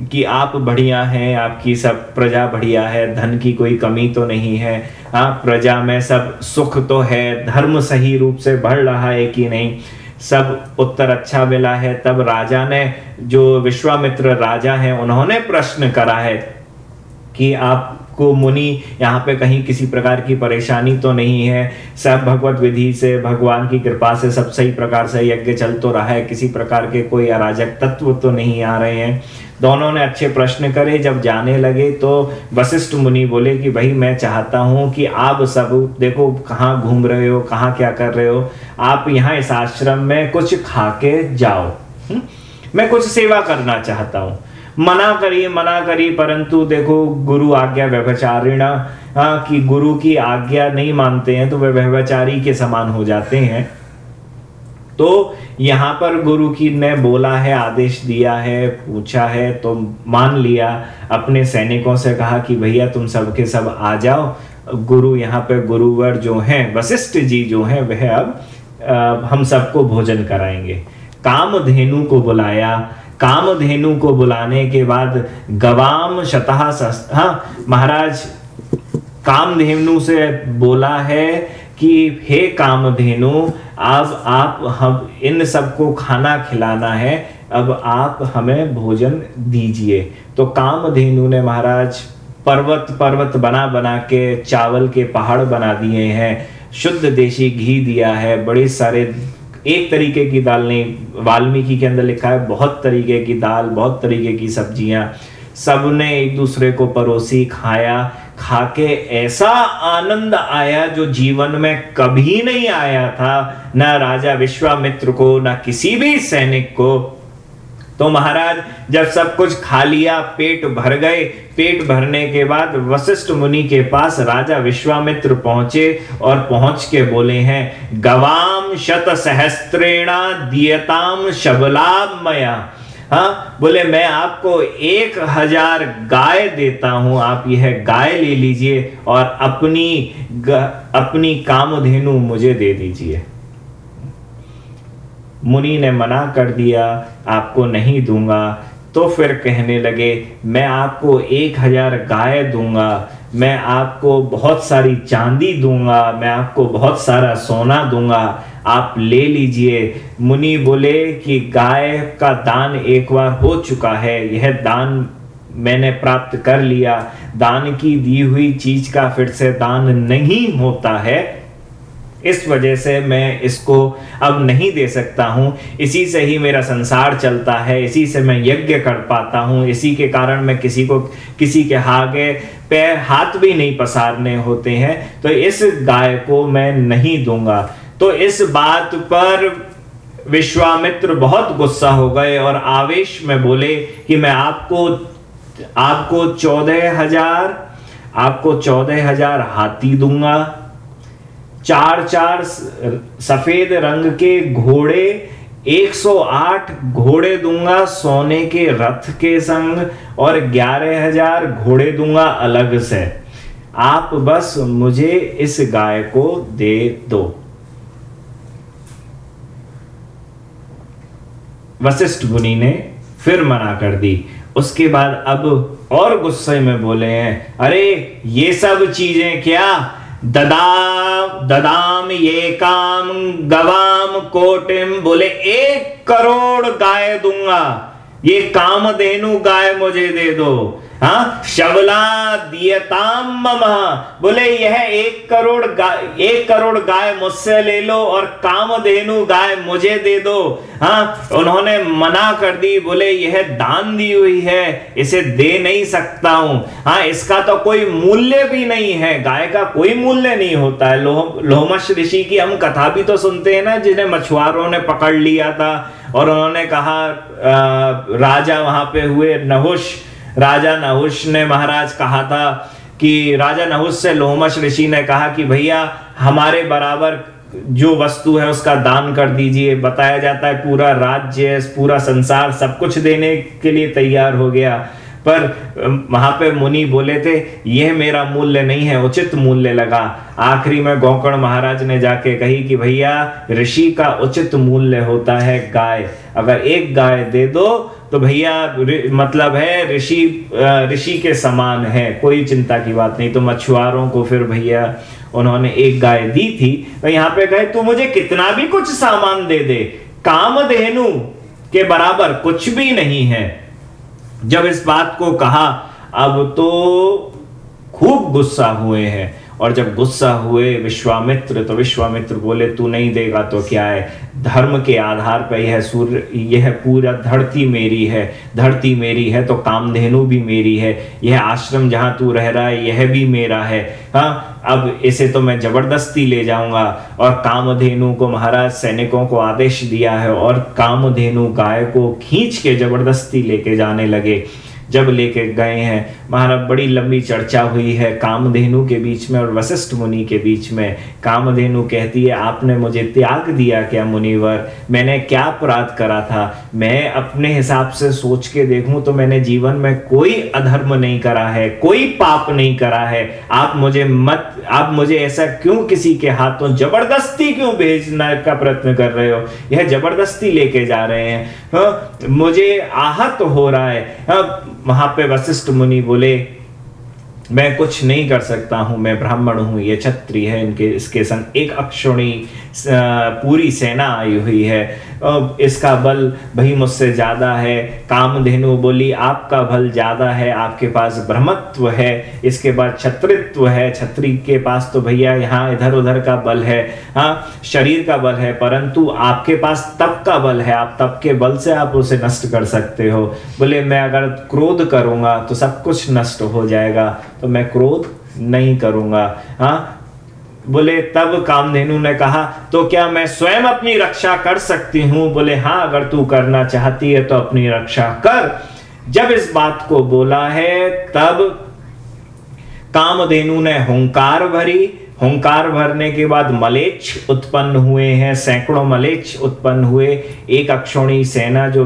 कि आप बढ़िया हैं, आपकी सब प्रजा बढ़िया है, धन की कोई कमी तो नहीं है। हाँ प्रजा में सब सुख तो है, धर्म सही रूप से बढ़ रहा है कि नहीं? सब उत्तर अच्छा मिला है, तब राजा ने, जो विश्वामित्र राजा है, उन्होंने प्रश्न करा है कि आप को मुनि, यहाँ पे कहीं किसी प्रकार की परेशानी तो नहीं है। सब भगवत विधि से, भगवान की कृपा से सब सही प्रकार से यज्ञ चल तो रहा है। किसी प्रकार के कोई अराजक तत्व तो नहीं आ रहे हैं। दोनों ने अच्छे प्रश्न करे। जब जाने लगे तो वशिष्ठ मुनि बोले कि, भाई, मैं चाहता हूँ कि आप सब, देखो कहाँ घूम रहे हो, कहाँ क्या कर रहे हो। आप यहाँ इस आश्रम में कुछ खा के जाओ? हम्म? मैं कुछ सेवा करना चाहता हूँ। मना करिए मना करिए परंतु देखो गुरु आज्ञा व्यभचारिणा कि गुरु की आज्ञा नहीं मानते हैं तो वे व्यभचारी के समान हो जाते हैं। तो यहाँ पर गुरु की ने बोला है आदेश दिया है पूछा है तो मान लिया। अपने सैनिकों से कहा कि भैया तुम सबके सब आ जाओ। गुरु यहाँ पे गुरुवर जो हैं वशिष्ठ जी जो हैं वह अब आ, हम सबको भोजन कराएँगे। कामधेनु को बुलाया। कामधेनु को बुलाने के बाद गवाम शतः हाँ महाराज, कामधेनु से बोला है कि, हे कामधेनु, अब आप हम, इन सबको खाना खिलाना है, अब आप हमें भोजन दीजिए। तो कामधेनु ने महाराज, पर्वत पर्वत बना बना के, चावल के पहाड़ बना दिए हैं। शुद्ध देशी घी दिया है, बड़े सारे एक तरीके की दाल नहीं, वाल्मीकि के अंदर लिखा है, बहुत तरीके की दाल, बहुत तरीके की सब्ज़ियाँ, सबने एक दूसरे को परोसी, खाया खा के ऐसा आनंद आया जो जीवन में कभी नहीं आया था, ना राजा विश्वामित्र को, ना किसी भी सैनिक को। तो महाराज, जब सब कुछ खा लिया, पेट भर गए, पेट भरने के बाद वशिष्ठ मुनि के पास राजा विश्वामित्र पहुँचे और पहुँच के बोले हैं, गवाम शत सहस्त्रेणा दियताम शबलामया हाँ बोले, मैं आपको एक हज़ार गाय देता हूँ, आप यह गाय ले लीजिए और अपनी अपनी कामधेनु मुझे दे दीजिए। मुनि ने मना कर दिया, आपको नहीं दूँगा। तो फिर कहने लगे, मैं आपको एक हज़ार गाय दूँगा, मैं आपको बहुत सारी चांदी दूँगा, मैं आपको बहुत सारा सोना दूँगा, आप ले लीजिए। मुनि बोले कि गाय का दान एक बार हो चुका है, यह दान मैंने प्राप्त कर लिया। दान की दी हुई चीज़ का फिर से दान नहीं होता है। इस वजह से मैं इसको अब नहीं दे सकता हूँ। इसी से ही मेरा संसार चलता है, इसी से मैं यज्ञ कर पाता हूँ। इसी के कारण मैं किसी को, किसी के आगे पैर, हाथ भी नहीं पसारने होते हैं। तो इस गाय को मैं नहीं दूँगा। तो इस बात पर विश्वामित्र बहुत गुस्सा हो गए और आवेश में बोले कि मैं आपको आपको चौदह हज़ार, आपको चौदह हज़ार हाथी दूँगा। चार चार सफ़ेद रंग के घोड़े 108 घोड़े दूँगा सोने के रथ के संग और ग्यारह हज़ार घोड़े दूँगा अलग से। आप बस मुझे इस गाय को दे दो। वशिष्ठ मुनि ने फिर मना कर दी। उसके बाद अब और गुस्से में बोले हैं, अरे, ये सब चीज़ें क्या? ददा, ददाम ये गवाम कोटिम बोले एक करोड़ गाय दूँगा। ये काम देनु गाय मुझे दे दो। हाँ दियताम ममा। बोले यह एक करोड़ गाय एक करोड़ गाय मुझसे ले लो और काम देनु गाय मुझे दे दो। हाँ उन्होंने मना कर दी बोले यह दान दी हुई है इसे दे नहीं सकता हूँ। हाँ इसका तो कोई मूल्य भी नहीं है गाय का कोई मूल्य नहीं होता है। लोह लोहमश ऋषि की हम कथा भी तो सुनते हैं ना जिन्हें मछुआरों ने पकड़ लिया था और उन्होंने कहा आ, राजा वहाँ पे हुए नहुष राजा नहुष ने महाराज कहा था कि राजा नहुष से लोमश ऋषि ने कहा कि भैया, हमारे बराबर जो वस्तु है उसका दान कर दीजिए। बताया जाता है पूरा राज्य, पूरा संसार सब कुछ देने के लिए तैयार हो गया। पर वहाँ पे मुनि बोले थे, यह मेरा मूल्य नहीं है, उचित मूल्य लगा। आखिरी में गौकर्ण महाराज ने जाके कही कि भैया, ऋषि का उचित मूल्य होता है गाय। अगर एक गाय दे दो तो भैया मतलब है ऋषि ऋषि के समान है, कोई चिंता की बात नहीं। तो मछुआरों को फिर भैया उन्होंने एक गाय दी थी तो यहाँ पे कहे, तू मुझे कितना भी कुछ सामान दे दे, काम देनु के बराबर कुछ भी नहीं है। जब इस बात को कहा, अब तो खूब गुस्सा हुए हैं। और जब गुस्सा हुए विश्वामित्र तो विश्वामित्र बोले, तू नहीं देगा तो क्या है? धर्म के आधार पर यह सूर्य, यह पूरा धरती मेरी है, धरती मेरी है तो कामधेनु भी मेरी है, यह आश्रम जहाँ तू रह रहा है, यह भी मेरा है। हाँ अब इसे तो मैं ज़बरदस्ती ले जाऊँगा और कामधेनु को महाराज सैनिकों को आदेश दिया है और कामधेनु गाय को खींच के ज़बरदस्ती लेके जाने लगे। जब लेके गए हैं। महाराज, बड़ी लंबी चर्चा हुई है कामधेनु के बीच में और वशिष्ठ मुनि के बीच में। कामधेनु कहती है, आपने मुझे त्याग दिया क्या मुनिवर? मैंने क्या अपराध करा था? मैं अपने हिसाब से सोच के देखूँ तो मैंने जीवन में कोई अधर्म नहीं करा है, कोई पाप नहीं करा है। आप मुझे मत, आप मुझे ऐसा क्यों किसी के हाथों ज़बरदस्ती क्यों भेजने का प्रयत्न कर रहे हो? यह ज़बरदस्ती लेके जा रहे हैं। मुझे आहत हो रहा है। हाँ, वहाँ पे वशिष्ठ मुनि बोले मैं कुछ नहीं कर सकता हूँ मैं ब्राह्मण हूँ ये छत्री है इनके इसके संग एक अक्षुणी पूरी सेना आई हुई है। इसका बल भाई मुझसे ज़्यादा है। कामधेनु बोली, आपका बल ज़्यादा है, आपके पास ब्रह्मत्व है, इसके बाद छत्रित्व है। छत्री के पास तो भैया यहाँ इधर उधर का बल है। हाँ शरीर का बल है, परंतु आपके पास तप का बल है। आप तप के बल से आप उसे नष्ट कर सकते हो। बोले, मैं अगर क्रोध करूँगा तो सब कुछ नष्ट हो जाएगा तो मैं क्रोध नहीं करूँगा। हाँ बोले, तब कामधेनु ने कहा तो क्या मैं स्वयं अपनी रक्षा कर सकती हूँ? बोले हाँ अगर तू करना चाहती है तो अपनी रक्षा कर। जब इस बात को बोला है, तब कामधेनु ने हुंकार भरी। हुंकार भरने के बाद मलेच्छ उत्पन्न हुए हैं, सैकड़ों मलेच्छ उत्पन्न हुए। एक अक्षोणी सेना जो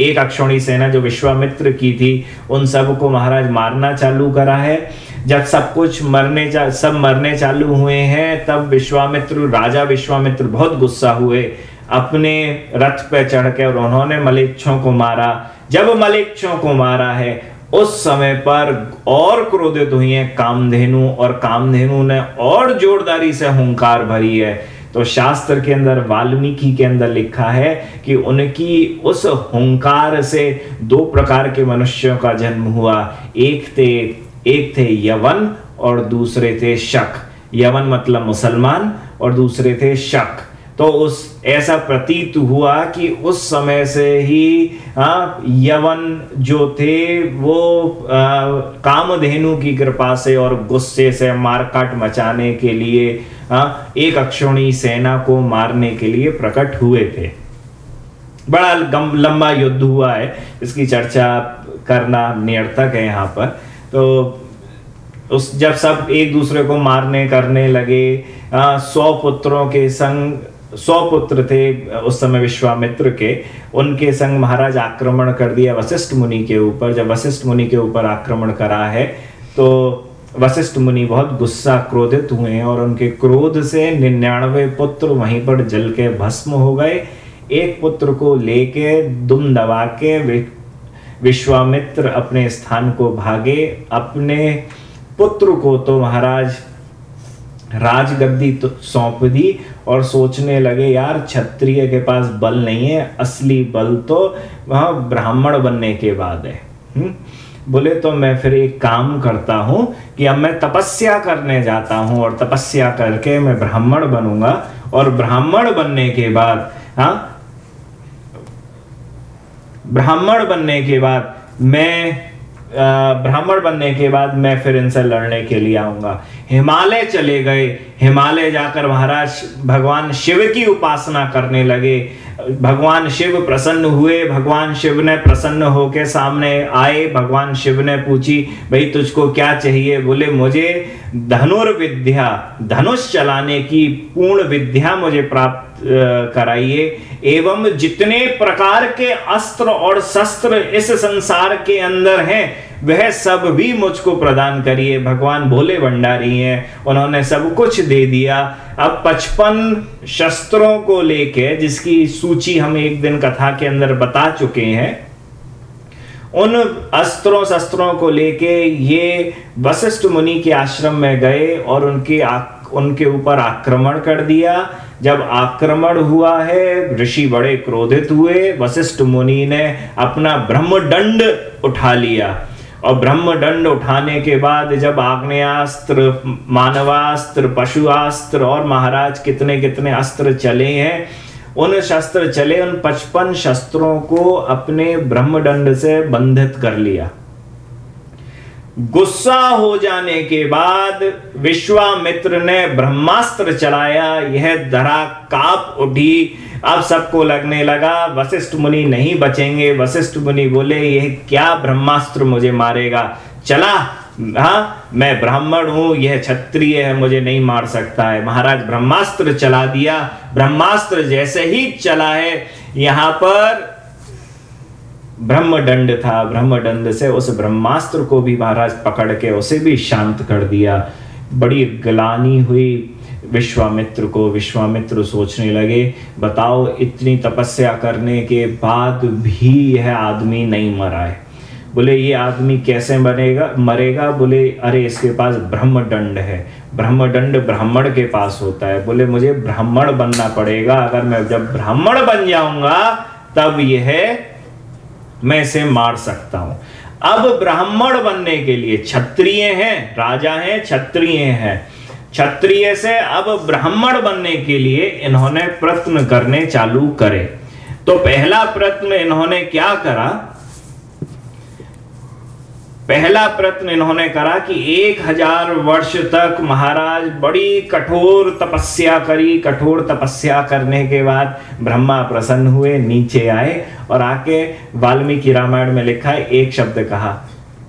एक अक्षोणी सेना जो विश्वामित्र की थी, उन सबको महाराज मारना चालू करा है। जब सब कुछ मरने सब मरने चालू हुए हैं, तब विश्वामित्र, राजा विश्वामित्र बहुत गुस्सा हुए, अपने रथ पे चढ़ के और उन्होंने मलेच्छों को मारा। जब मलेच्छों को मारा है, उस समय पर और क्रोधित हुई है कामधेनु और कामधेनु ने और जोरदारी से हुंकार भरी है। तो शास्त्र के अंदर, वाल्मीकि के अंदर लिखा है कि उनकी उस हुंकार से दो प्रकार के मनुष्यों का जन्म हुआ। एक थे एक थे यवन और दूसरे थे शक। यवन मतलब मुसलमान और दूसरे थे शक। तो उस ऐसा प्रतीत हुआ कि उस समय से ही आ, यवन जो थे वो कामधेनु की कृपा से और गुस्से से मारकाट मचाने के लिए आ, एक अक्षोणी सेना को मारने के लिए प्रकट हुए थे। बड़ा लंबा युद्ध हुआ है। इसकी चर्चा करना निर्थक है यहाँ पर। तो उस, जब सब एक दूसरे को मारने, करने लगे सौ पुत्रों के संग, सौ पुत्र थे उस समय विश्वामित्र के, उनके संग महाराज आक्रमण कर दिया वशिष्ठ मुनि के ऊपर। जब वशिष्ठ मुनि के ऊपर आक्रमण करा है तो वशिष्ठ मुनि बहुत गुस्सा क्रोधित हुए और उनके क्रोध से निन्यानवे पुत्र वहीं पर जल के भस्म हो गए। एक पुत्र को लेके दुम दबा के विश्वामित्र अपने स्थान को भागे अपने पुत्र को तो महाराज राजगद्दी तो सौंप दी और सोचने लगे, यार, क्षत्रिय के पास बल नहीं है, असली बल तो वह ब्राह्मण बनने के बाद है हुँ? बोले तो मैं फिर एक काम करता हूँ कि अब मैं तपस्या करने जाता हूँ और तपस्या करके मैं ब्राह्मण बनूँगा और ब्राह्मण बनने के बाद हाँ ब्राह्मण बनने के बाद मैं ब्राह्मण बनने के बाद मैं फिर इनसे लड़ने के लिए आऊँगा। हिमालय चले गए। हिमालय जाकर महाराज भगवान शिव की उपासना करने लगे। भगवान शिव प्रसन्न हुए, भगवान शिव ने प्रसन्न होके सामने आए, भगवान शिव ने पूछी, भाई तुझको क्या चाहिए? बोले, मुझे धनुर्विद्या, धनुष चलाने की पूर्ण विद्या मुझे प्राप्त कराइए। एवं जितने प्रकार के अस्त्र और शस्त्र इस संसार के अंदर हैं वह सब भी मुझको प्रदान करिए। भगवान भोले भंडारी हैं। उन्होंने सब कुछ दे दिया। अब पचपन शस्त्रों को लेके, जिसकी सूची हम एक दिन कथा के अंदर बता चुके हैं, उन अस्त्रों शस्त्रों को लेके ये वशिष्ठ मुनि के आश्रम में गए और उनके उनके ऊपर आक्रमण कर दिया। जब आक्रमण हुआ है, ऋषि बड़े क्रोधित हुए। वशिष्ठ मुनि ने अपना ब्रह्मदंड उठा लिया। और ब्रह्म दंड उठाने के बाद जब आग्नेस्त्र मानवास्त्र, पशुआस्त्र और महाराज कितने कितने अस्त्र चले हैं, उन शस्त्र चले, उन पचपन शस्त्रों को अपने ब्रह्मदंड से बंधित कर लिया। गुस्सा हो जाने के बाद विश्वामित्र ने ब्रह्मास्त्र चलाया, यह धरा काप उठी अब सबको लगने लगा, वशिष्ठ मुनि नहीं बचेंगे। वशिष्ठ मुनि बोले, यह क्या ब्रह्मास्त्र मुझे मारेगा? चला हाँ मैं ब्राह्मण हूँ, यह क्षत्रिय है, मुझे नहीं मार सकता है। महाराज, ब्रह्मास्त्र चला दिया। ब्रह्मास्त्र जैसे ही चला है, यहाँ पर ब्रह्मदंड था। ब्रह्मदंड से उस ब्रह्मास्त्र को भी महाराज पकड़ के उसे भी शांत कर दिया। बड़ी गलानी हुई। विश्वामित्र को विश्वामित्र सोचने लगे, बताओ, इतनी तपस्या करने के बाद भी यह आदमी नहीं मरा है। बोले, ये आदमी कैसे मरेगा मरेगा? बोले, अरे, इसके पास ब्रह्मदंड है। ब्रह्मदंड ब्राह्मण के पास होता है। बोले, मुझे ब्राह्मण बनना पड़ेगा। अगर मैं जब ब्राह्मण बन जाऊँगा, तब यह मैं इसे मार सकता हूँ। अब ब्राह्मण बनने के लिए क्षत्रिय हैं, राजा हैं, क्षत्रिय हैं। क्षत्रिय से अब ब्राह्मण बनने के लिए इन्होंने प्रयत्न करने चालू करे। तो पहला प्रयत्न इन्होंने क्या करा? पहला प्रयत्न इन्होंने करा कि एक हज़ार वर्ष तक महाराज बड़ी कठोर तपस्या करी। कठोर तपस्या करने के बाद ब्रह्मा प्रसन्न हुए, नीचे आए और आके वाल्मीकि रामायण में लिखा है एक शब्द कहा,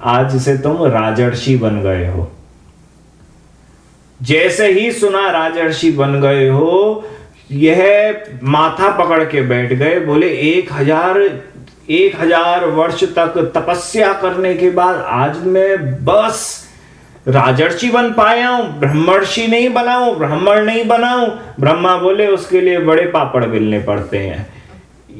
आज से तुम राजर्षि बन गए हो। जैसे ही सुना राजर्षि बन गए हो, यह माथा पकड़ के बैठ गए। बोले, एक हज़ार एक हज़ार वर्ष तक तपस्या करने के बाद आज मैं बस राजर्षि बन पाया हूँ, ब्रह्मर्षि नहीं बनाऊँ, ब्राह्मण नहीं बनाऊँ। ब्रह्मा बोले, उसके लिए बड़े पापड़ बेलने पड़ते हैं।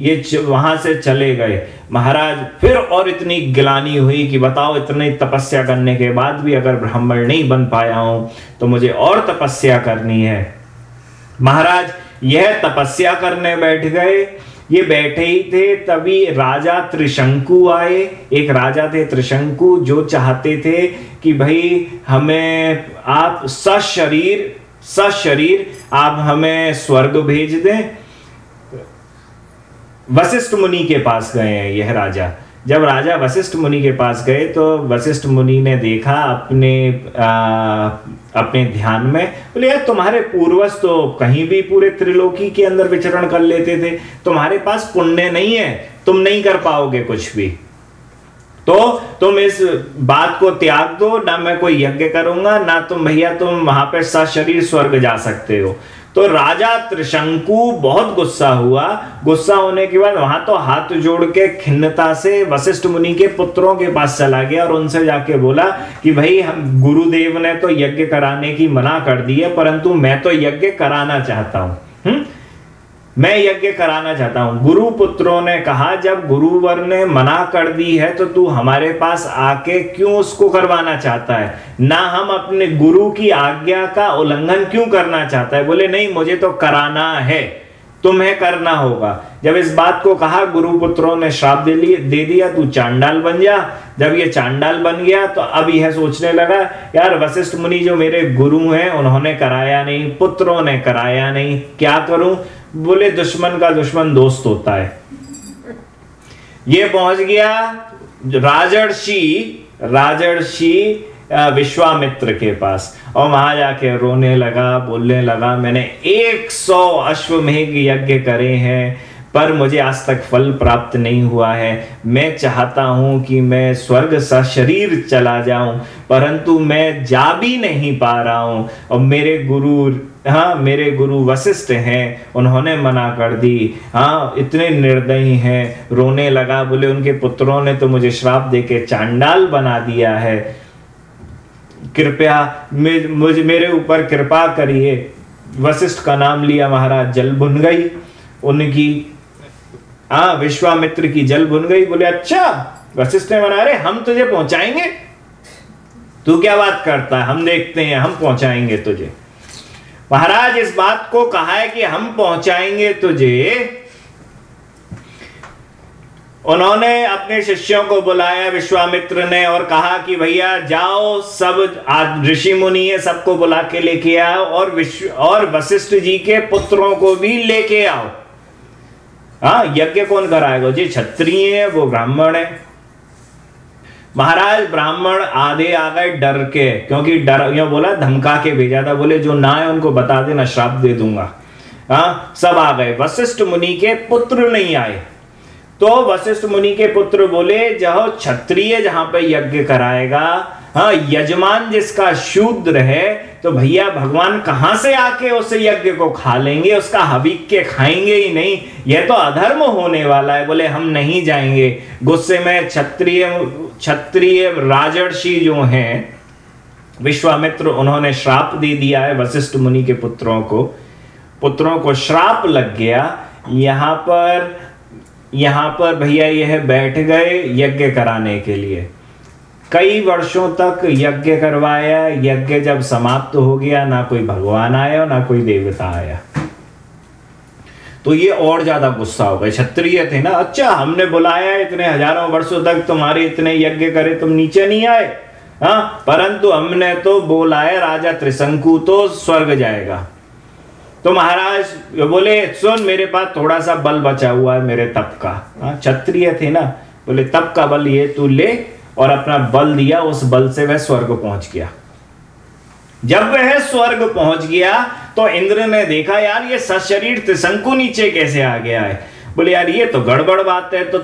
ये वहाँ से चले गए। महाराज, फिर और इतनी गिलानी हुई कि बताओ, इतनी तपस्या करने के बाद भी अगर ब्राह्मण नहीं बन पाया हूँ तो मुझे और तपस्या करनी है। महाराज, यह तपस्या करने बैठ गए। ये बैठे ही थे, तभी राजा त्रिशंकु आए। एक राजा थे त्रिशंकु, जो चाहते थे कि भाई हमें आप सशरीर सशरीर आप हमें स्वर्ग भेज दें। वशिष्ठ मुनि के पास गए हैं यह राजा। जब राजा वशिष्ठ मुनि के पास गए तो वशिष्ठ मुनि ने देखा अपने आ, अपने ध्यान में बोले यार तुम्हारे पूर्वज तो कहीं भी पूरे त्रिलोकी के अंदर विचरण कर लेते थे। तुम्हारे पास पुण्य नहीं है तुम नहीं कर पाओगे कुछ भी। तो तुम इस बात को त्याग दो, ना मैं कोई यज्ञ करूँगा, ना तुम भैया तुम वहाँ पर सशरीर स्वर्ग जा सकते हो। तो राजा त्रिशंकु बहुत गुस्सा हुआ। गुस्सा होने के बाद वहाँ तो हाथ जोड़ के खिन्नता से वशिष्ठ मुनि के पुत्रों के पास चला गया और उनसे जाके बोला कि भाई, हम गुरुदेव ने तो यज्ञ कराने की मना कर दी है, परंतु मैं तो यज्ञ कराना चाहता हूँ। हम्म? मैं यज्ञ कराना चाहता हूँ। गुरु पुत्रों ने कहा, जब गुरुवर ने मना कर दी है तो तू हमारे पास आके क्यों उसको करवाना चाहता है? ना हम अपने गुरु की आज्ञा का उल्लंघन क्यों करना चाहता है? बोले, नहीं, मुझे तो कराना है। तुम्हें करना होगा। जब इस बात को कहा, गुरु पुत्रों ने श्राप दे लिए, दे दिया, तू चांडाल बन जा। जब ये चांडाल बन गया तो अब यह सोचने लगा, यार, वशिष्ठ मुनि जो मेरे गुरु हैं, उन्होंने कराया नहीं, पुत्रों ने कराया नहीं, क्या करूँ? बोले, दुश्मन का दुश्मन दोस्त होता है। ये पहुँच गया राजर्षि राजर्षि विश्वामित्र के पास। और वहाँ जाके रोने लगा, बोलने लगा, मैंने एक सौ अश्वमेघ यज्ञ करे हैं, पर मुझे आज तक फल प्राप्त नहीं हुआ है। मैं चाहता हूँ कि मैं स्वर्ग सा शरीर चला जाऊँ, परंतु मैं जा भी नहीं पा रहा हूँ। और मेरे गुरु हाँ मेरे गुरु वशिष्ठ हैं, उन्होंने मना कर दी। हाँ इतने निर्दयी हैं, रोने लगा, बोले, उनके पुत्रों ने तो मुझे श्राप दे के चांडाल बना दिया है। कृपया मुझे, मेरे ऊपर कृपा करिए। वशिष्ठ का नाम लिया, महाराज, जल बुन गई। उनकी हाँ विश्वामित्र की जल बुन गई। बोले अच्छा वशिष्ठ ने बना रहे हम तुझे पहुंचाएँगे? तू क्या बात करता है? हम देखते हैं, हम पहुंचाएँगे तुझे। महाराज, इस बात को कहा है कि हम पहुंचाएँगे तुझे। उन्होंने अपने शिष्यों को बुलाया, विश्वामित्र ने, और कहा कि भैया, जाओ, सब ऋषि मुनि है, सबको बुला के लेके आओ, और विश्व और वशिष्ठ जी के पुत्रों को भी लेके आओ। हाँ यज्ञ कौन कराएगा? जी, क्षत्रिय है, वो ब्राह्मण है। महाराज, ब्राह्मण आधे आ गए, डर के। क्योंकि डर यो बोला, धमका के भेजा था, बोले, जो ना है, उनको बता देना, श्राप दे दूँगा। हाँ सब आ गए। वशिष्ठ मुनि के पुत्र नहीं आए। तो वशिष्ठ मुनि के पुत्र बोले जहो क्षत्रिय जहाँ पे यज्ञ कराएगा। हाँ यजमान जिसका शूद्र है तो भैया भगवान कहाँ से आके उस यज्ञ को खा लेंगे? उसका हबीक के खाएँगे ही नहीं। यह तो अधर्म होने वाला है। बोले, हम नहीं जाएँगे। गुस्से में क्षत्रिय क्षत्रिय राजर्षि जो हैं, विश्वामित्र उन्होंने श्राप दे दिया है वशिष्ठ मुनि के पुत्रों को। पुत्रों को श्राप लग गया। यहाँ पर यहाँ पर भैया यह बैठ गए यज्ञ कराने के लिए। कई वर्षों तक यज्ञ करवाया, यज्ञ जब समाप्त हो गया, ना कोई भगवान आया, ना कोई देवता आया। तो ये और ज़्यादा गुस्सा हो गए। क्षत्रिय थे ना अच्छा हमने बुलाया इतने हज़ारों वर्षों तक, तुम्हारे इतने यज्ञ करे, तुम नीचे नहीं आए। हाँ परंतु हमने तो बोला है राजा त्रिशंकु तो स्वर्ग जाएगा। तो महाराज बोले सुन मेरे पास थोड़ा सा बल बचा हुआ है मेरे तप का. हाँ, क्षत्रिय थे ना बोले तप का बल ये तू ले और अपना बल दिया उस बल से वह स्वर्ग पहुँच गया. जब वह स्वर्ग पहुँच गया तो इंद्र ने देखा यार ये सशरीर त्रिशंकु नीचे कैसे आ गया है? बोले यार ये तो गड़बड़ बात है। तो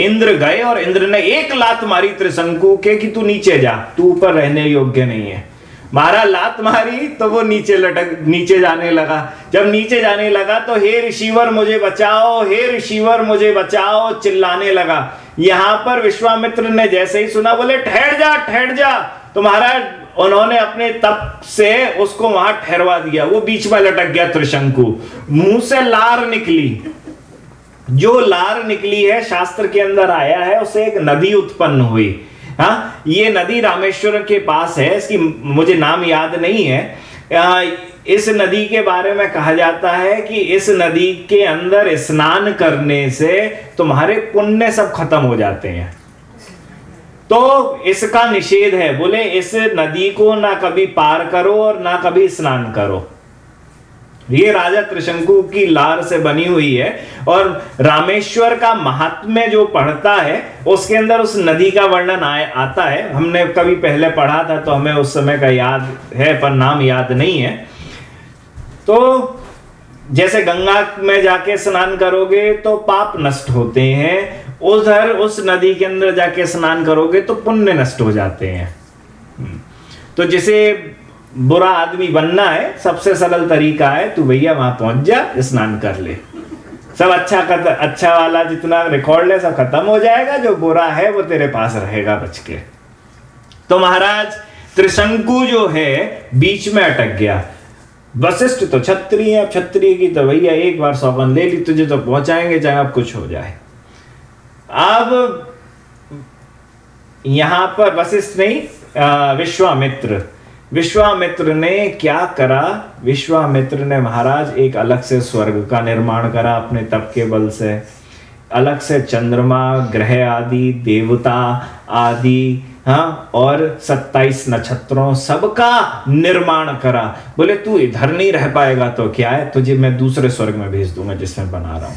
इंद्र गए और इंद्र ने एक लात मारी त्रिशंकु के कि तू नीचे जा तू ऊपर रहने योग्य नहीं है। मारा लात मारी तो वो नीचे लटक, नीचे जाने लगा। जब नीचे जाने लगा तो हे ऋषिवर मुझे बचाओ, हे ऋषिवर मुझे बचाओ, चिल्लाने लगा। यहाँ पर विश्वामित्र ने जैसे ही सुना, बोले, ठहर जा ठहर जा। तो महाराज, उन्होंने अपने तप से उसको वहाँ ठहरवा दिया। वो बीच में लटक गया त्रिशंकु। मुँह से लार निकली। जो लार निकली है, शास्त्र के अंदर आया है, उसे एक नदी उत्पन्न हुई। हाँ ये नदी रामेश्वर के पास है, इसकी मुझे नाम याद नहीं है। इस नदी के बारे में कहा जाता है कि इस नदी के अंदर स्नान करने से तुम्हारे पुण्य सब खत्म हो जाते हैं। तो इसका निषेध है, बोले इस नदी को ना कभी पार करो और ना कभी स्नान करो। ये राजा त्रिशंकु की लार से बनी हुई है और रामेश्वर का महात्म्य जो पढ़ता है, उसके अंदर उस नदी का वर्णन आता है। हमने कभी पहले पढ़ा था तो हमें उस समय का याद है, पर नाम याद नहीं है। तो जैसे गंगा में जाके स्नान करोगे तो पाप नष्ट होते हैं। उधर उस नदी के अंदर जाके स्नान करोगे तो पुण्य नष्ट हो जाते हैं। हम्म। तो जैसे बुरा आदमी बनना है, सबसे सरल तरीका है, तू भैया वहाँ पहुँच जा, स्नान कर ले। सब अच्छा कर अच्छा वाला जितना रिकॉर्ड ले, सब खत्म हो जाएगा, जो बुरा है, वो तेरे पास रहेगा बच के। तो महाराज, त्रिशंकु जो है, बीच में अटक गया। वशिष्ठ तो छत्री है, अब छत्री की तो भैया एक बार सौगन ले ली, तुझे तो पहुंचाएँगे चाहे अब कुछ हो जाए। अब यहाँ पर वशिष्ठ नहीं विश्वामित्र। विश्वामित्र ने क्या करा? विश्वामित्र ने महाराज एक अलग से स्वर्ग का निर्माण करा अपने तप के बल से। अलग से चंद्रमा, ग्रह आदि, देवता आदि हाँ और सत्ताईस नक्षत्रों सबका निर्माण करा। बोले, तू इधर नहीं रह पाएगा तो क्या है? तुझे मैं दूसरे स्वर्ग में भेज दूँगा जिसमें बना रहा हूँ।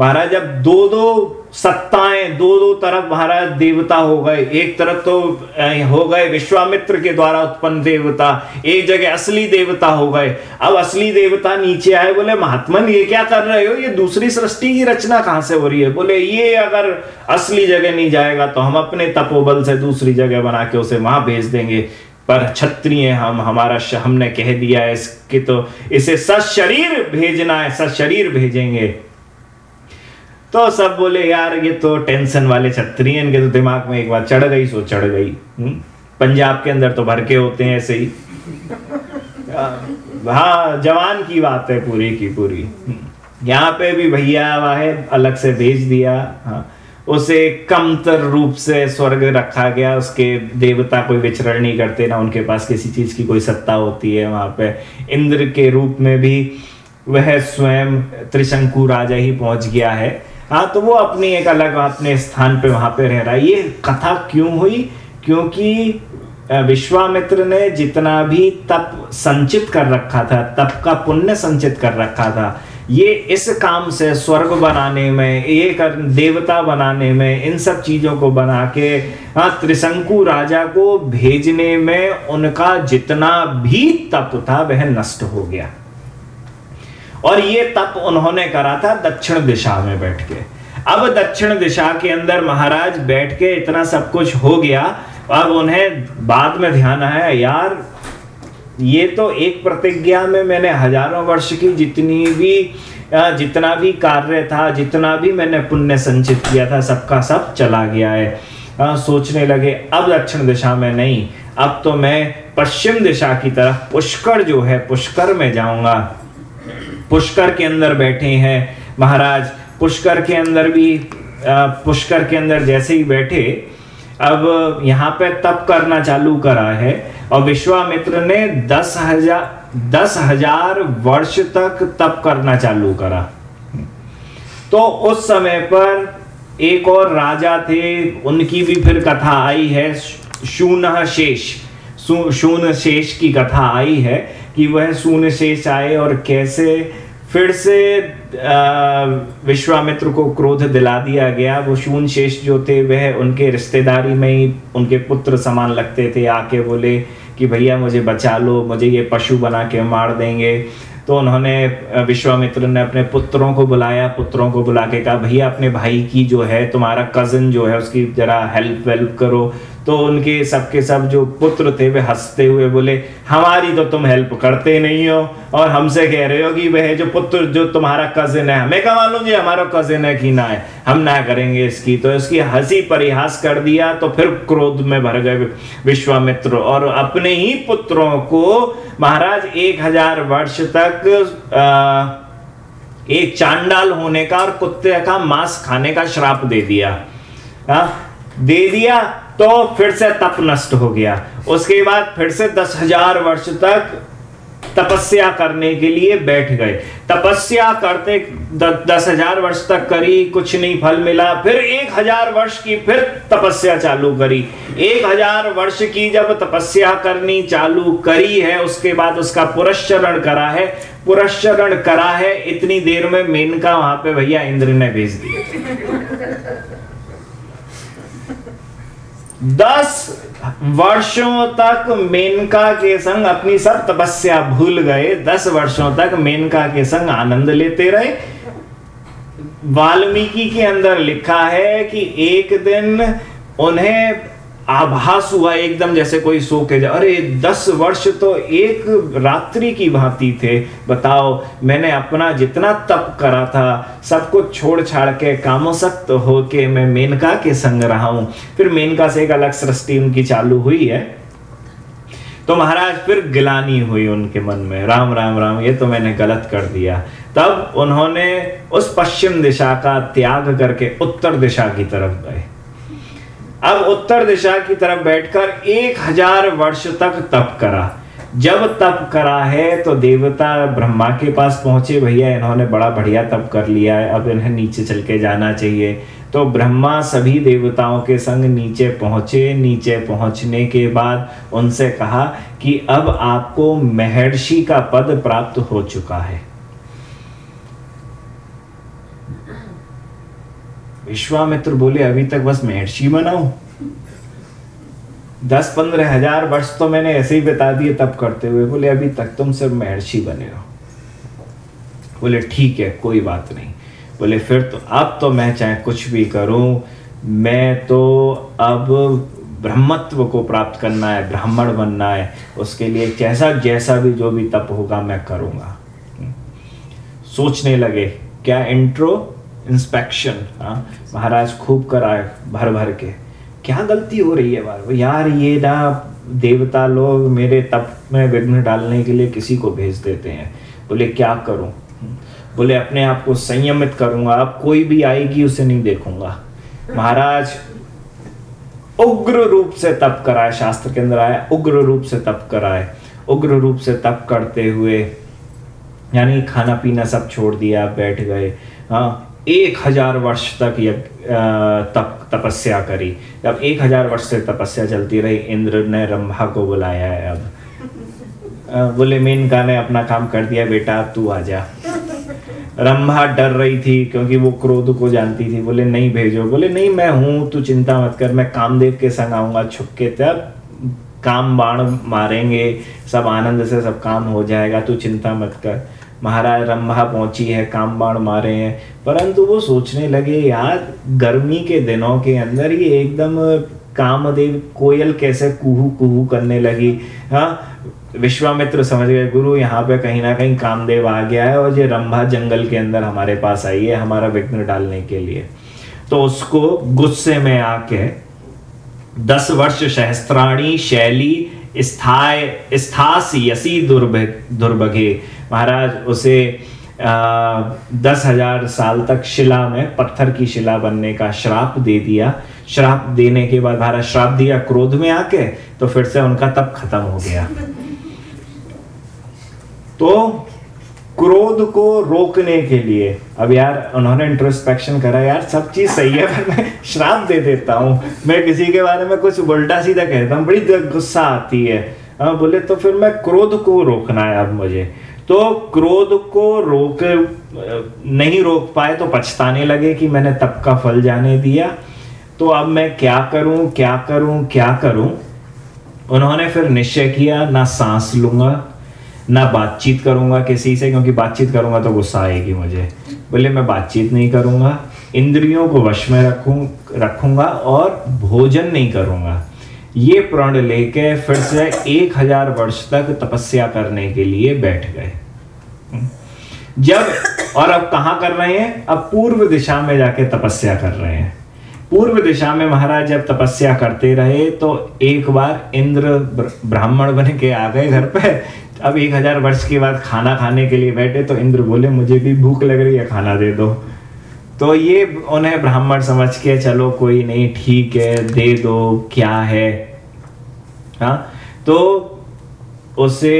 महाराज, जब दो दो सत्ताएँ, दो दो तरफ़ महाराज देवता हो गए, एक तरफ़ तो हो गए विश्वामित्र के द्वारा उत्पन्न देवता, एक जगह असली देवता हो गए। अब असली देवता नीचे आए, बोले महात्मन ये क्या कर रहे हो? ये दूसरी सृष्टि की रचना कहाँ से हो रही है? बोले, ये अगर असली जगह नहीं जाएगा तो हम अपने तपोबल से दूसरी जगह बना के उसे वहाँ भेज देंगे। पर क्षत्रिय हम, हमारा हमने कह दिया है, इसके तो इसे सशरीर भेजना है, सशरीर भेजेंगे। तो सब बोले, यार, ये तो टेंशन वाले क्षत्रिय इनके तो दिमाग में एक बार चढ़ गई, सो चढ़ गई। हम्म? पंजाब के अंदर तो भर के होते हैं ऐसे ही। हाँ जवान की बात है, पूरी की पूरी। हम्म। यहाँ पे भी भैया वाहे अलग से भेज दिया। हाँ उसे कमतर रूप से स्वर्ग रखा गया, उसके देवता कोई विचरण नहीं करते, ना उनके पास किसी चीज़ की कोई सत्ता होती है वहाँ पे। इंद्र के रूप में भी वह स्वयं त्रिशंकु राजा ही पहुँच गया है। हाँ तो वो अपनी एक अलग अपने स्थान पे वहाँ पे रह रहा है। ये कथा क्यों हुई? क्योंकि विश्वामित्र ने जितना भी तप संचित कर रखा था, तप का पुण्य संचित कर रखा था, ये इस काम से स्वर्ग बनाने में, ये कर, देवता बनाने में, इन सब चीज़ों को बना के हाँ त्रिशंकु राजा को भेजने में उनका जितना भी तप था, वह नष्ट हो गया। और ये तप उन्होंने करा था दक्षिण दिशा में बैठ के। अब दक्षिण दिशा के अंदर महाराज बैठ के इतना सब कुछ हो गया अब उन्हें बाद में ध्यान आया यार ये तो एक प्रतिज्ञा में मैंने हज़ारों वर्ष की जितनी भी जितना भी कार्य था जितना भी मैंने पुण्य संचित किया था सबका सब चला गया है। अ, सोचने लगे अब दक्षिण दिशा में नहीं अब तो मैं पश्चिम दिशा की तरफ़ पुष्कर जो है पुष्कर में जाऊँगा। पुष्कर के अंदर बैठे हैं। महाराज, पुष्कर के अंदर भी पुष्कर के अंदर जैसे ही बैठे, अब यहाँ पे तप करना चालू करा है और विश्वामित्र ने दस हज़ार दस हज़ार वर्ष तक तप करना चालू करा। तो उस समय पर एक और राजा थे, उनकी भी फिर कथा आई है शून शेष शून शेष की कथा आई है कि वह शून शेष आए और कैसे फिर से विश्वामित्र को क्रोध दिला दिया गया। वो शून शेष जो थे, वह उनके रिश्तेदारी में ही उनके पुत्र समान लगते थे। आके बोले कि, भैया, मुझे बचा लो, मुझे ये पशु बना के मार देंगे। तो उन्होंने विश्वामित्र ने अपने पुत्रों को बुलाया। पुत्रों को बुला के कहा, भैया, अपने भाई की जो है, तुम्हारा कज़न जो है, उसकी जरा हेल्प वेल्प करो। तो उनके सबके सब जो पुत्र थे वे हँसते हुए बोले हमारी तो तुम हेल्प करते नहीं हो और हमसे कह रहे हो कि वह जो पुत्र जो तुम्हारा कजिन है हमें क्या मालूम हमारा कजिन है कि ना है? हम ना करेंगे इसकी। तो इसकी हँसी परिहास कर दिया तो फिर क्रोध में भर गए विश्वामित्र। और अपने ही पुत्रों को महाराज एक हज़ार वर्ष तक आ, एक चांडाल होने का और कुत्ते का मांस खाने का श्राप दे दिया। हाँ दे दिया तो फिर से तप नष्ट हो गया। उसके बाद फिर से दस हज़ार वर्ष तक तपस्या करने के लिए बैठ गए। तपस्या करते द- दस हज़ार वर्ष तक करी, कुछ नहीं फल मिला। फिर एक हज़ार वर्ष की फिर तपस्या चालू करी। एक हज़ार वर्ष की जब तपस्या करनी चालू करी है, उसके बाद उसका पुरस्चरण करा है। पुरस्चरण करा है, इतनी देर में मेनका वहाँ पे भैया इंद्र ने भेज दिया। दस वर्षों तक मेनका के संग अपनी सब तपस्या भूल गए। दस वर्षों तक मेनका के संग आनंद लेते रहे। वाल्मीकि के अंदर लिखा है कि एक दिन उन्हें आभास हुआ एकदम जैसे कोई सो के जा अरे, दस वर्ष तो एक रात्रि की भांति थे। बताओ, मैंने अपना जितना तप करा था सब कुछ छोड़ छाड़ के कामोसक्त होके मैं मेनका के संग रहा हूँ। फिर मेनका से एक अलग सृष्टि उनकी चालू हुई है। तो महाराज, फिर गिलानी हुई उनके मन में। राम राम राम, ये तो मैंने गलत कर दिया। तब उन्होंने उस पश्चिम दिशा का त्याग करके उत्तर दिशा की तरफ़ गए। अब उत्तर दिशा की तरफ़ बैठकर एक हज़ार वर्ष तक तप करा। जब तप करा है तो देवता ब्रह्मा के पास पहुँचे, भैया, इन्होंने बड़ा बढ़िया तप कर लिया है, अब इन्हें नीचे चल के जाना चाहिए। तो ब्रह्मा सभी देवताओं के संग नीचे पहुँचे। नीचे पहुँचने के बाद उनसे कहा कि अब आपको महर्षि का पद प्राप्त हो चुका है। विश्वामित्र बोले, अभी तक बस महर्षि बनाऊ दस पंद्रह हज़ार वर्ष तो मैंने ऐसे ही बता दिए तब करते हुए। बोले, अभी तक तुम सिर्फ़ महर्षि बने हो। बोले, ठीक है, कोई बात नहीं। बोले, फिर तो अब तो मैं चाहे कुछ भी करूँ, मैं तो अब ब्रह्मत्व को प्राप्त करना है, ब्राह्मण बनना है। उसके लिए जैसा जैसा भी जो भी तप होगा, मैं करूँगा। सोचने लगे, क्या इंट्रो इंस्पेक्शन हाँ महाराज खूब कराए भर भर के। क्या गलती हो रही है बार? यार ये ना, देवता लोग मेरे तप में विघ्न डालने के लिए किसी को भेज देते हैं। बोले, क्या करूँ? बोले, अपने आप को संयमित करूँगा, अब कोई भी आएगी उसे नहीं देखूँगा। महाराज उग्र रूप से तप कराए, शास्त्र के अंदर आया, उग्र रूप से तप कराए। उग्र रूप से तप करते हुए, यानी खाना पीना सब छोड़ दिया, बैठ गए। हाँ एक हज़ार वर्ष तक तप, तपस्या करी। अब एक हज़ार वर्ष से तपस्या चलती रही, इंद्र ने रंभा को बुलाया है अब। बोले मेनका ने अपना काम कर दिया बेटा, तू आ जा। रंभा डर रही थी, क्योंकि वो क्रोध को जानती थी। बोले, नहीं भेजो। बोले, नहीं, मैं हूँ, तू चिंता मत कर, मैं कामदेव के संग आऊँगा छुपके तब काम बाण मारेंगे, सब आनंद से सब काम हो जाएगा, तू चिंता मत कर। महाराज रंभा पहुँची है, काम बाण मारे हैं। परंतु वो सोचने लगे, यार, गर्मी के दिनों के अंदर ही एकदम कामदेव कोयल कैसे कुहू कुहू करने लगी। हाँ विश्वामित्र समझ गए, गुरु, यहाँ पे कहीं ना कहीं कामदेव आ गया है और ये रंभा जंगल के अंदर हमारे पास आई है हमारा विघ्न डालने के लिए। तो उसको गुस्से में आके दस वर्ष सहस्त्राणी शैली स्थाय स्थास यसी दुर्भग। महाराज, उसे दस हज़ार साल तक शिला में, पत्थर की शिला बनने का श्राप दे दिया। श्राप देने के बाद महाराज, श्राप दिया क्रोध में आके तो फिर से उनका तप खत्म हो गया। तो क्रोध को रोकने के लिए। अब यार, उन्होंने इंट्रोस्पेक्शन करा, यार, सब चीज़ सही है, पर मैं श्राप दे देता हूँ। मैं किसी के बारे में कुछ उल्टा सीधा कहता हूँ, बड़ी गुस्सा आती है। हाँ बोले तो फिर मैं क्रोध को रोकना है अब मुझे। तो क्रोध को रोक नहीं रोक पाए तो पछताने लगे कि मैंने तप का फल जाने दिया। तो अब मैं क्या करूँ क्या करूँ क्या करूँ? उन्होंने फिर निश्चय किया, ना सांस लूँगा ना बातचीत करूँगा किसी से, क्योंकि बातचीत करूँगा तो गुस्सा आएगी मुझे। बोले, मैं बातचीत नहीं करूँगा, इंद्रियों को वश में रखूँ, रखूँगा और भोजन नहीं करूँगा। ये प्रण लेके फिर से एक हज़ार वर्ष तक तपस्या करने के लिए बैठ गए। जब, और अब कहा कर रहे हैं? अब पूर्व दिशा में जाके तपस्या कर रहे हैं। पूर्व दिशा में महाराज जब तपस्या करते रहे तो एक बार इंद्र ब्राह्मण बन के आ गए घर पे अब एक हज़ार वर्ष के बाद खाना खाने के लिए बैठे तो इंद्र बोले, मुझे भी भूख लग रही है, खाना दे दो। तो ये उन्हें ब्राह्मण समझ के, चलो, कोई नहीं, ठीक है, दे दो, क्या है? हाँ? तो उसे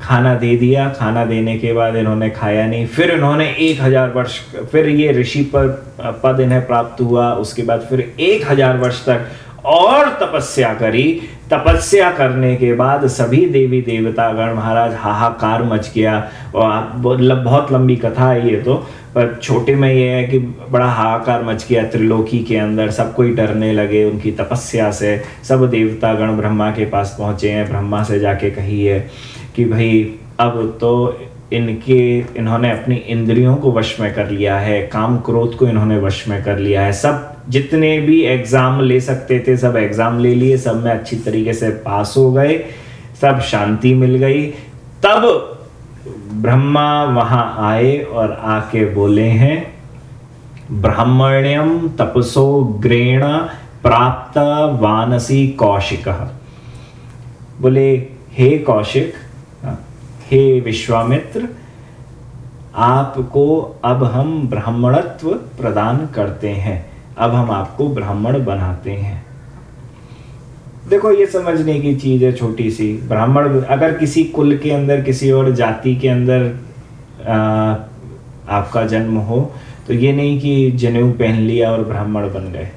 खाना दे दिया, खाना देने के बाद इन्होंने खाया नहीं। फिर इन्होंने एक हज़ार वर्ष, फिर ये ऋषि पर पद इन्हें प्राप्त हुआ। उसके बाद फिर एक हज़ार वर्ष तक और तपस्या करी। तपस्या करने के बाद सभी देवी देवतागण महाराज हाहाकार मच गया। और बहुत लंबी कथा है ये तो पर छोटे में ये है कि बड़ा हाहाकार मच गया त्रिलोकी के अंदर। सब कोई डरने लगे उनकी तपस्या से। सब देवतागण ब्रह्मा के पास पहुँचे हैं। ब्रह्मा से जाके कही है कि भाई, अब तो इनके, इन्होंने अपनी इंद्रियों को वश में कर लिया है, काम क्रोध को इन्होंने वश में कर लिया है। सब जितने भी एग्ज़ाम ले सकते थे, सब एग्ज़ाम ले लिए, सब में अच्छी तरीके से पास हो गए, सब शांति मिल गई। तब ब्रह्मा वहाँ आए और आके बोले हैं, ब्राह्मण्यम तपसो ग्रेण प्राप्त वानसी कौशिक। बोले, हे कौशिक हाँ, विश्वामित्र आपको अब हम ब्राह्मणत्व प्रदान करते हैं। अब हम आपको ब्राह्मण बनाते हैं। देखो ये समझने की चीज़ है छोटी सी। ब्राह्मण अगर किसी कुल के अंदर किसी और जाति के अंदर आ, आपका जन्म हो तो ये नहीं कि जनेऊ पहन लिया और ब्राह्मण बन गए।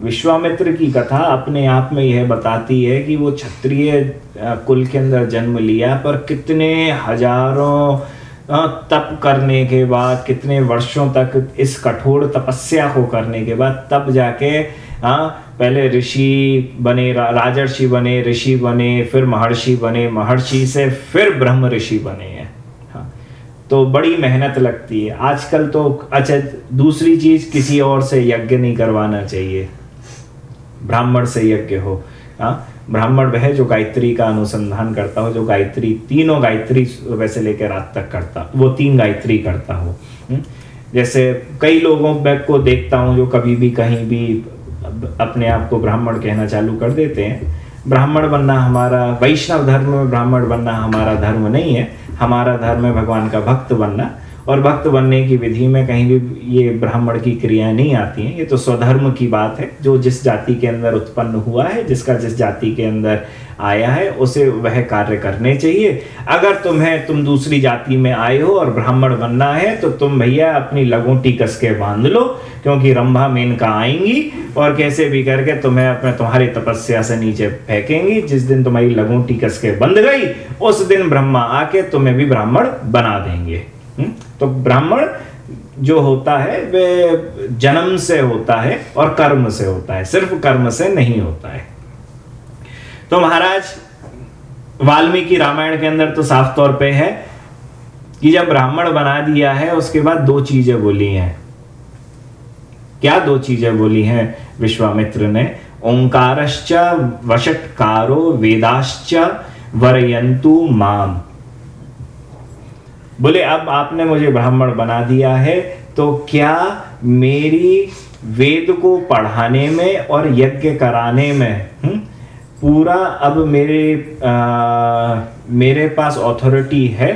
विश्वामित्र की कथा अपने आप में यह बताती है कि वो क्षत्रिय कुल के अंदर जन्म लिया पर कितने हज़ारों तप करने के बाद कितने वर्षों तक इस कठोर तपस्या को करने के बाद तब जाके हाँ पहले ऋषि बने रा, राजर्षि बने ऋषि बने फिर महर्षि बने महर्षि से फिर ब्रह्म ऋषि बने हाँ। तो बड़ी मेहनत लगती है। आजकल तो अच्छा दूसरी चीज़ किसी और से यज्ञ नहीं करवाना चाहिए। ब्राह्मण से यज्ञ हो। हाँ ब्राह्मण वह जो गायत्री का अनुसंधान करता हो, जो गायत्री, तीनों गायत्री वैसे लेकर रात तक करता, वो तीन गायत्री करता हो। हम्म? जैसे कई लोगों में को देखता हूँ जो कभी भी कहीं भी अपने आप को ब्राह्मण कहना चालू कर देते हैं। ब्राह्मण बनना हमारा, वैष्णव धर्म में ब्राह्मण बनना हमारा धर्म नहीं है। हमारा धर्म है भगवान का भक्त बनना, और भक्त बनने की विधि में कहीं भी ये ब्राह्मण की क्रियाएँ नहीं आती हैं, ये तो स्वधर्म की बात है, जो जिस जाति के अंदर उत्पन्न हुआ है, जिसका जिस जाति के अंदर आया है, उसे वह कार्य करने चाहिए। अगर तुम्हें, तुम दूसरी जाति में आए हो और ब्राह्मण बनना है तो तुम भैया अपनी लगोटी कस के बाँध लो क्योंकि रंभा मेनका आएँगी? और कैसे भी करके तुम्हें अपने तुम्हारी तपस्या से नीचे फेंकेंगी। जिस दिन तुम्हारी लगोटी कस के बंध गई, उस दिन ब्रह्मा आके तुम्हें भी ब्राह्मण बना देंगे? हम्म? तो ब्राह्मण जो होता है, वे जन्म से होता है और कर्म से होता है। सिर्फ़ कर्म से नहीं होता है। तो महाराज, वाल्मीकि रामायण के अंदर तो साफ़ तौर पे है कि जब ब्राह्मण बना दिया है, उसके बाद दो चीज़ें बोली हैं। क्या दो चीज़ें बोली हैं विश्वामित्र ने ओंकारश्च वशटकारो वेदाश्च वरयंतु माम बोले अब आपने मुझे ब्राह्मण बना दिया है तो क्या मेरी वेद को पढ़ाने में और यज्ञ कराने में हुँ? हम्म, पूरा अब मेरे आ, मेरे पास ऑथोरिटी है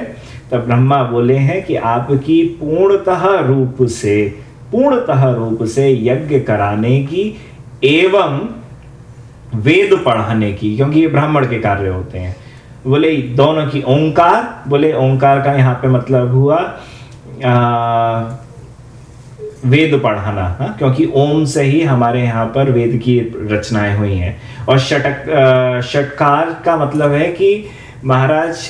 तब ब्रह्मा बोले हैं कि आपकी पूर्णतः रूप से पूर्णतः रूप से यज्ञ कराने की एवं वेद पढ़ाने की क्योंकि ये ब्राह्मण के कार्य होते हैं बोले दोनों की ओंकार बोले ओंकार का यहाँ पे मतलब हुआ आ, वेद पढ़ाना हा? क्योंकि ओम से ही हमारे यहाँ पर वेद की रचनाएँ हुई हैं और षटक षटकार का मतलब है कि महाराज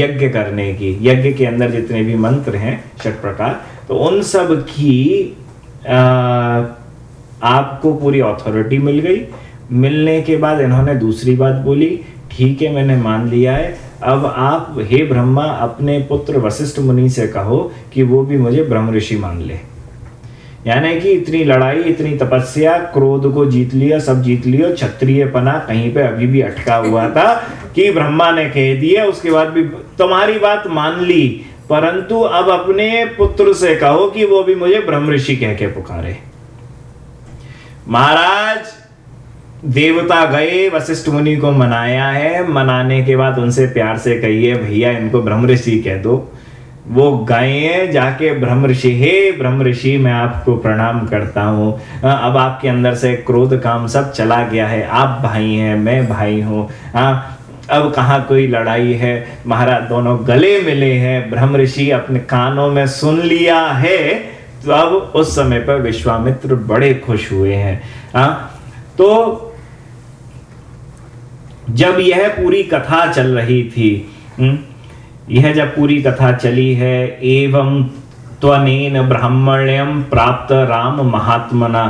यज्ञ करने की यज्ञ के अंदर जितने भी मंत्र हैं षट प्रकार तो उन सब की आ, आपको पूरी अथॉरिटी मिल गई। मिलने के बाद इन्होंने दूसरी बात बोली ठीक है मैंने मान लिया है। अब आप हे ब्रह्मा अपने पुत्र वशिष्ठ मुनि से कहो कि वो भी मुझे ब्रह्म ऋषि मान ले। यानी कि इतनी लड़ाई इतनी तपस्या क्रोध को जीत लिया सब जीत लिया क्षत्रिय पना कहीं पे अभी भी अटका हुआ था कि ब्रह्मा ने कह दिया उसके बाद भी तुम्हारी बात मान ली। परंतु अब अपने पुत्र से कहो कि वो भी मुझे ब्रह्म ऋषि कह के पुकारे। महाराज, देवता गए, वशिष्ठ मुनि को मनाया है। मनाने के बाद उनसे प्यार से कहिए, भैया, इनको ब्रह्म ऋषि कह दो। वो गए हैं जाके ब्रह्म ऋषि, हे ब्रह्म ऋषि, मैं आपको प्रणाम करता हूँ। अब आपके अंदर से क्रोध काम सब चला गया है। आप भाई हैं, मैं भाई हूँ। अब कहाँ कोई लड़ाई है? महाराज दोनों गले मिले हैं। ब्रह्म ऋषि अपने कानों में सुन लिया है। तो अब उस समय पर विश्वामित्र बड़े खुश हुए हैं। आ, तो जब यह पूरी कथा चल रही थी हम्म, यह जब पूरी कथा चली है एवं त्वनेन ब्राह्मण्यम प्राप्त राम महात्मना।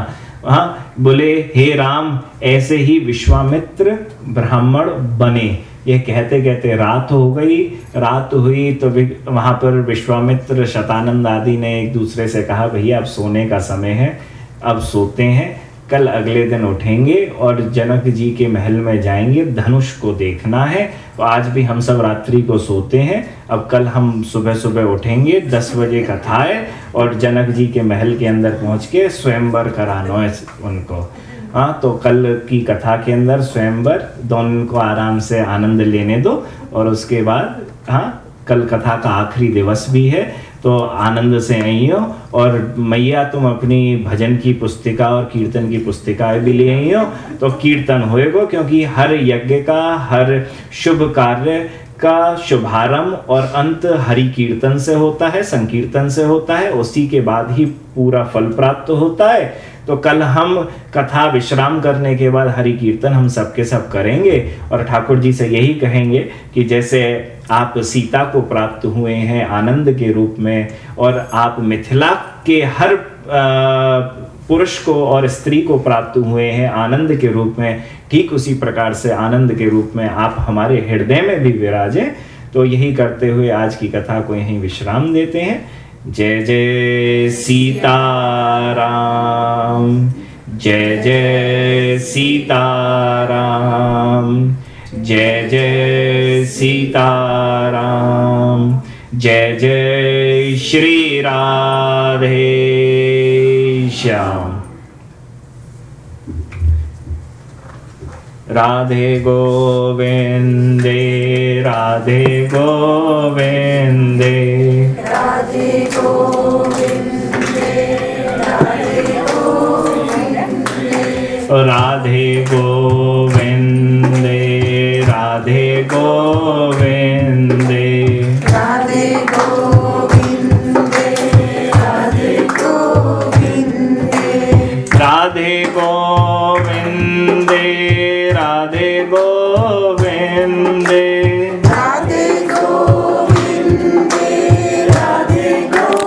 हाँ? बोले हे राम ऐसे ही विश्वामित्र ब्राह्मण बने। ये कहते कहते रात हो गई। रात हुई तो वहाँ पर विश्वामित्र शतानंद आदि ने एक दूसरे से कहा, भैया, अब सोने का समय है, अब सोते हैं, कल अगले दिन उठेंगे और जनक जी के महल में जाएँगे, धनुष को देखना है तो आज भी हम सब रात्रि को सोते हैं, अब कल हम सुबह सुबह उठेंगे, दस बजे कथा है और जनक जी के महल के अंदर पहुँच के स्वयंवर कराना है उनको। हाँ तो कल की कथा के अंदर स्वयंवर दोनों को आराम से आनंद लेने दो और उसके बाद हाँ कल कथा का आखिरी दिवस भी है तो आनंद से आई हो और मैया तुम अपनी भजन की पुस्तिका और कीर्तन की पुस्तिकाएँ भी ले आई हो तो कीर्तन होएगो क्योंकि हर यज्ञ का, हर शुभ कार्य का शुभारंभ और अंत हरि कीर्तन से होता है, संकीर्तन से होता है, उसी के बाद ही पूरा फल प्राप्त होता है। तो कल हम कथा विश्राम करने के बाद हरि कीर्तन हम सबके सब करेंगे और ठाकुर जी से यही कहेंगे कि जैसे आप सीता को प्राप्त हुए हैं आनंद के रूप में और आप मिथिला के हर पुरुष को और स्त्री को प्राप्त हुए हैं आनंद के रूप में, ठीक उसी प्रकार से आनंद के रूप में आप हमारे हृदय में भी विराजें। तो यही करते हुए आज की कथा को यहीं विश्राम देते हैं। जय जय सीताराम। जय जय सीताराम। जय जय सीताराम। जय जय श्री राधे श्याम। राधे गोविंदे
राधे गोविंदे। राधे गोविंदे
राधे गोविंदे।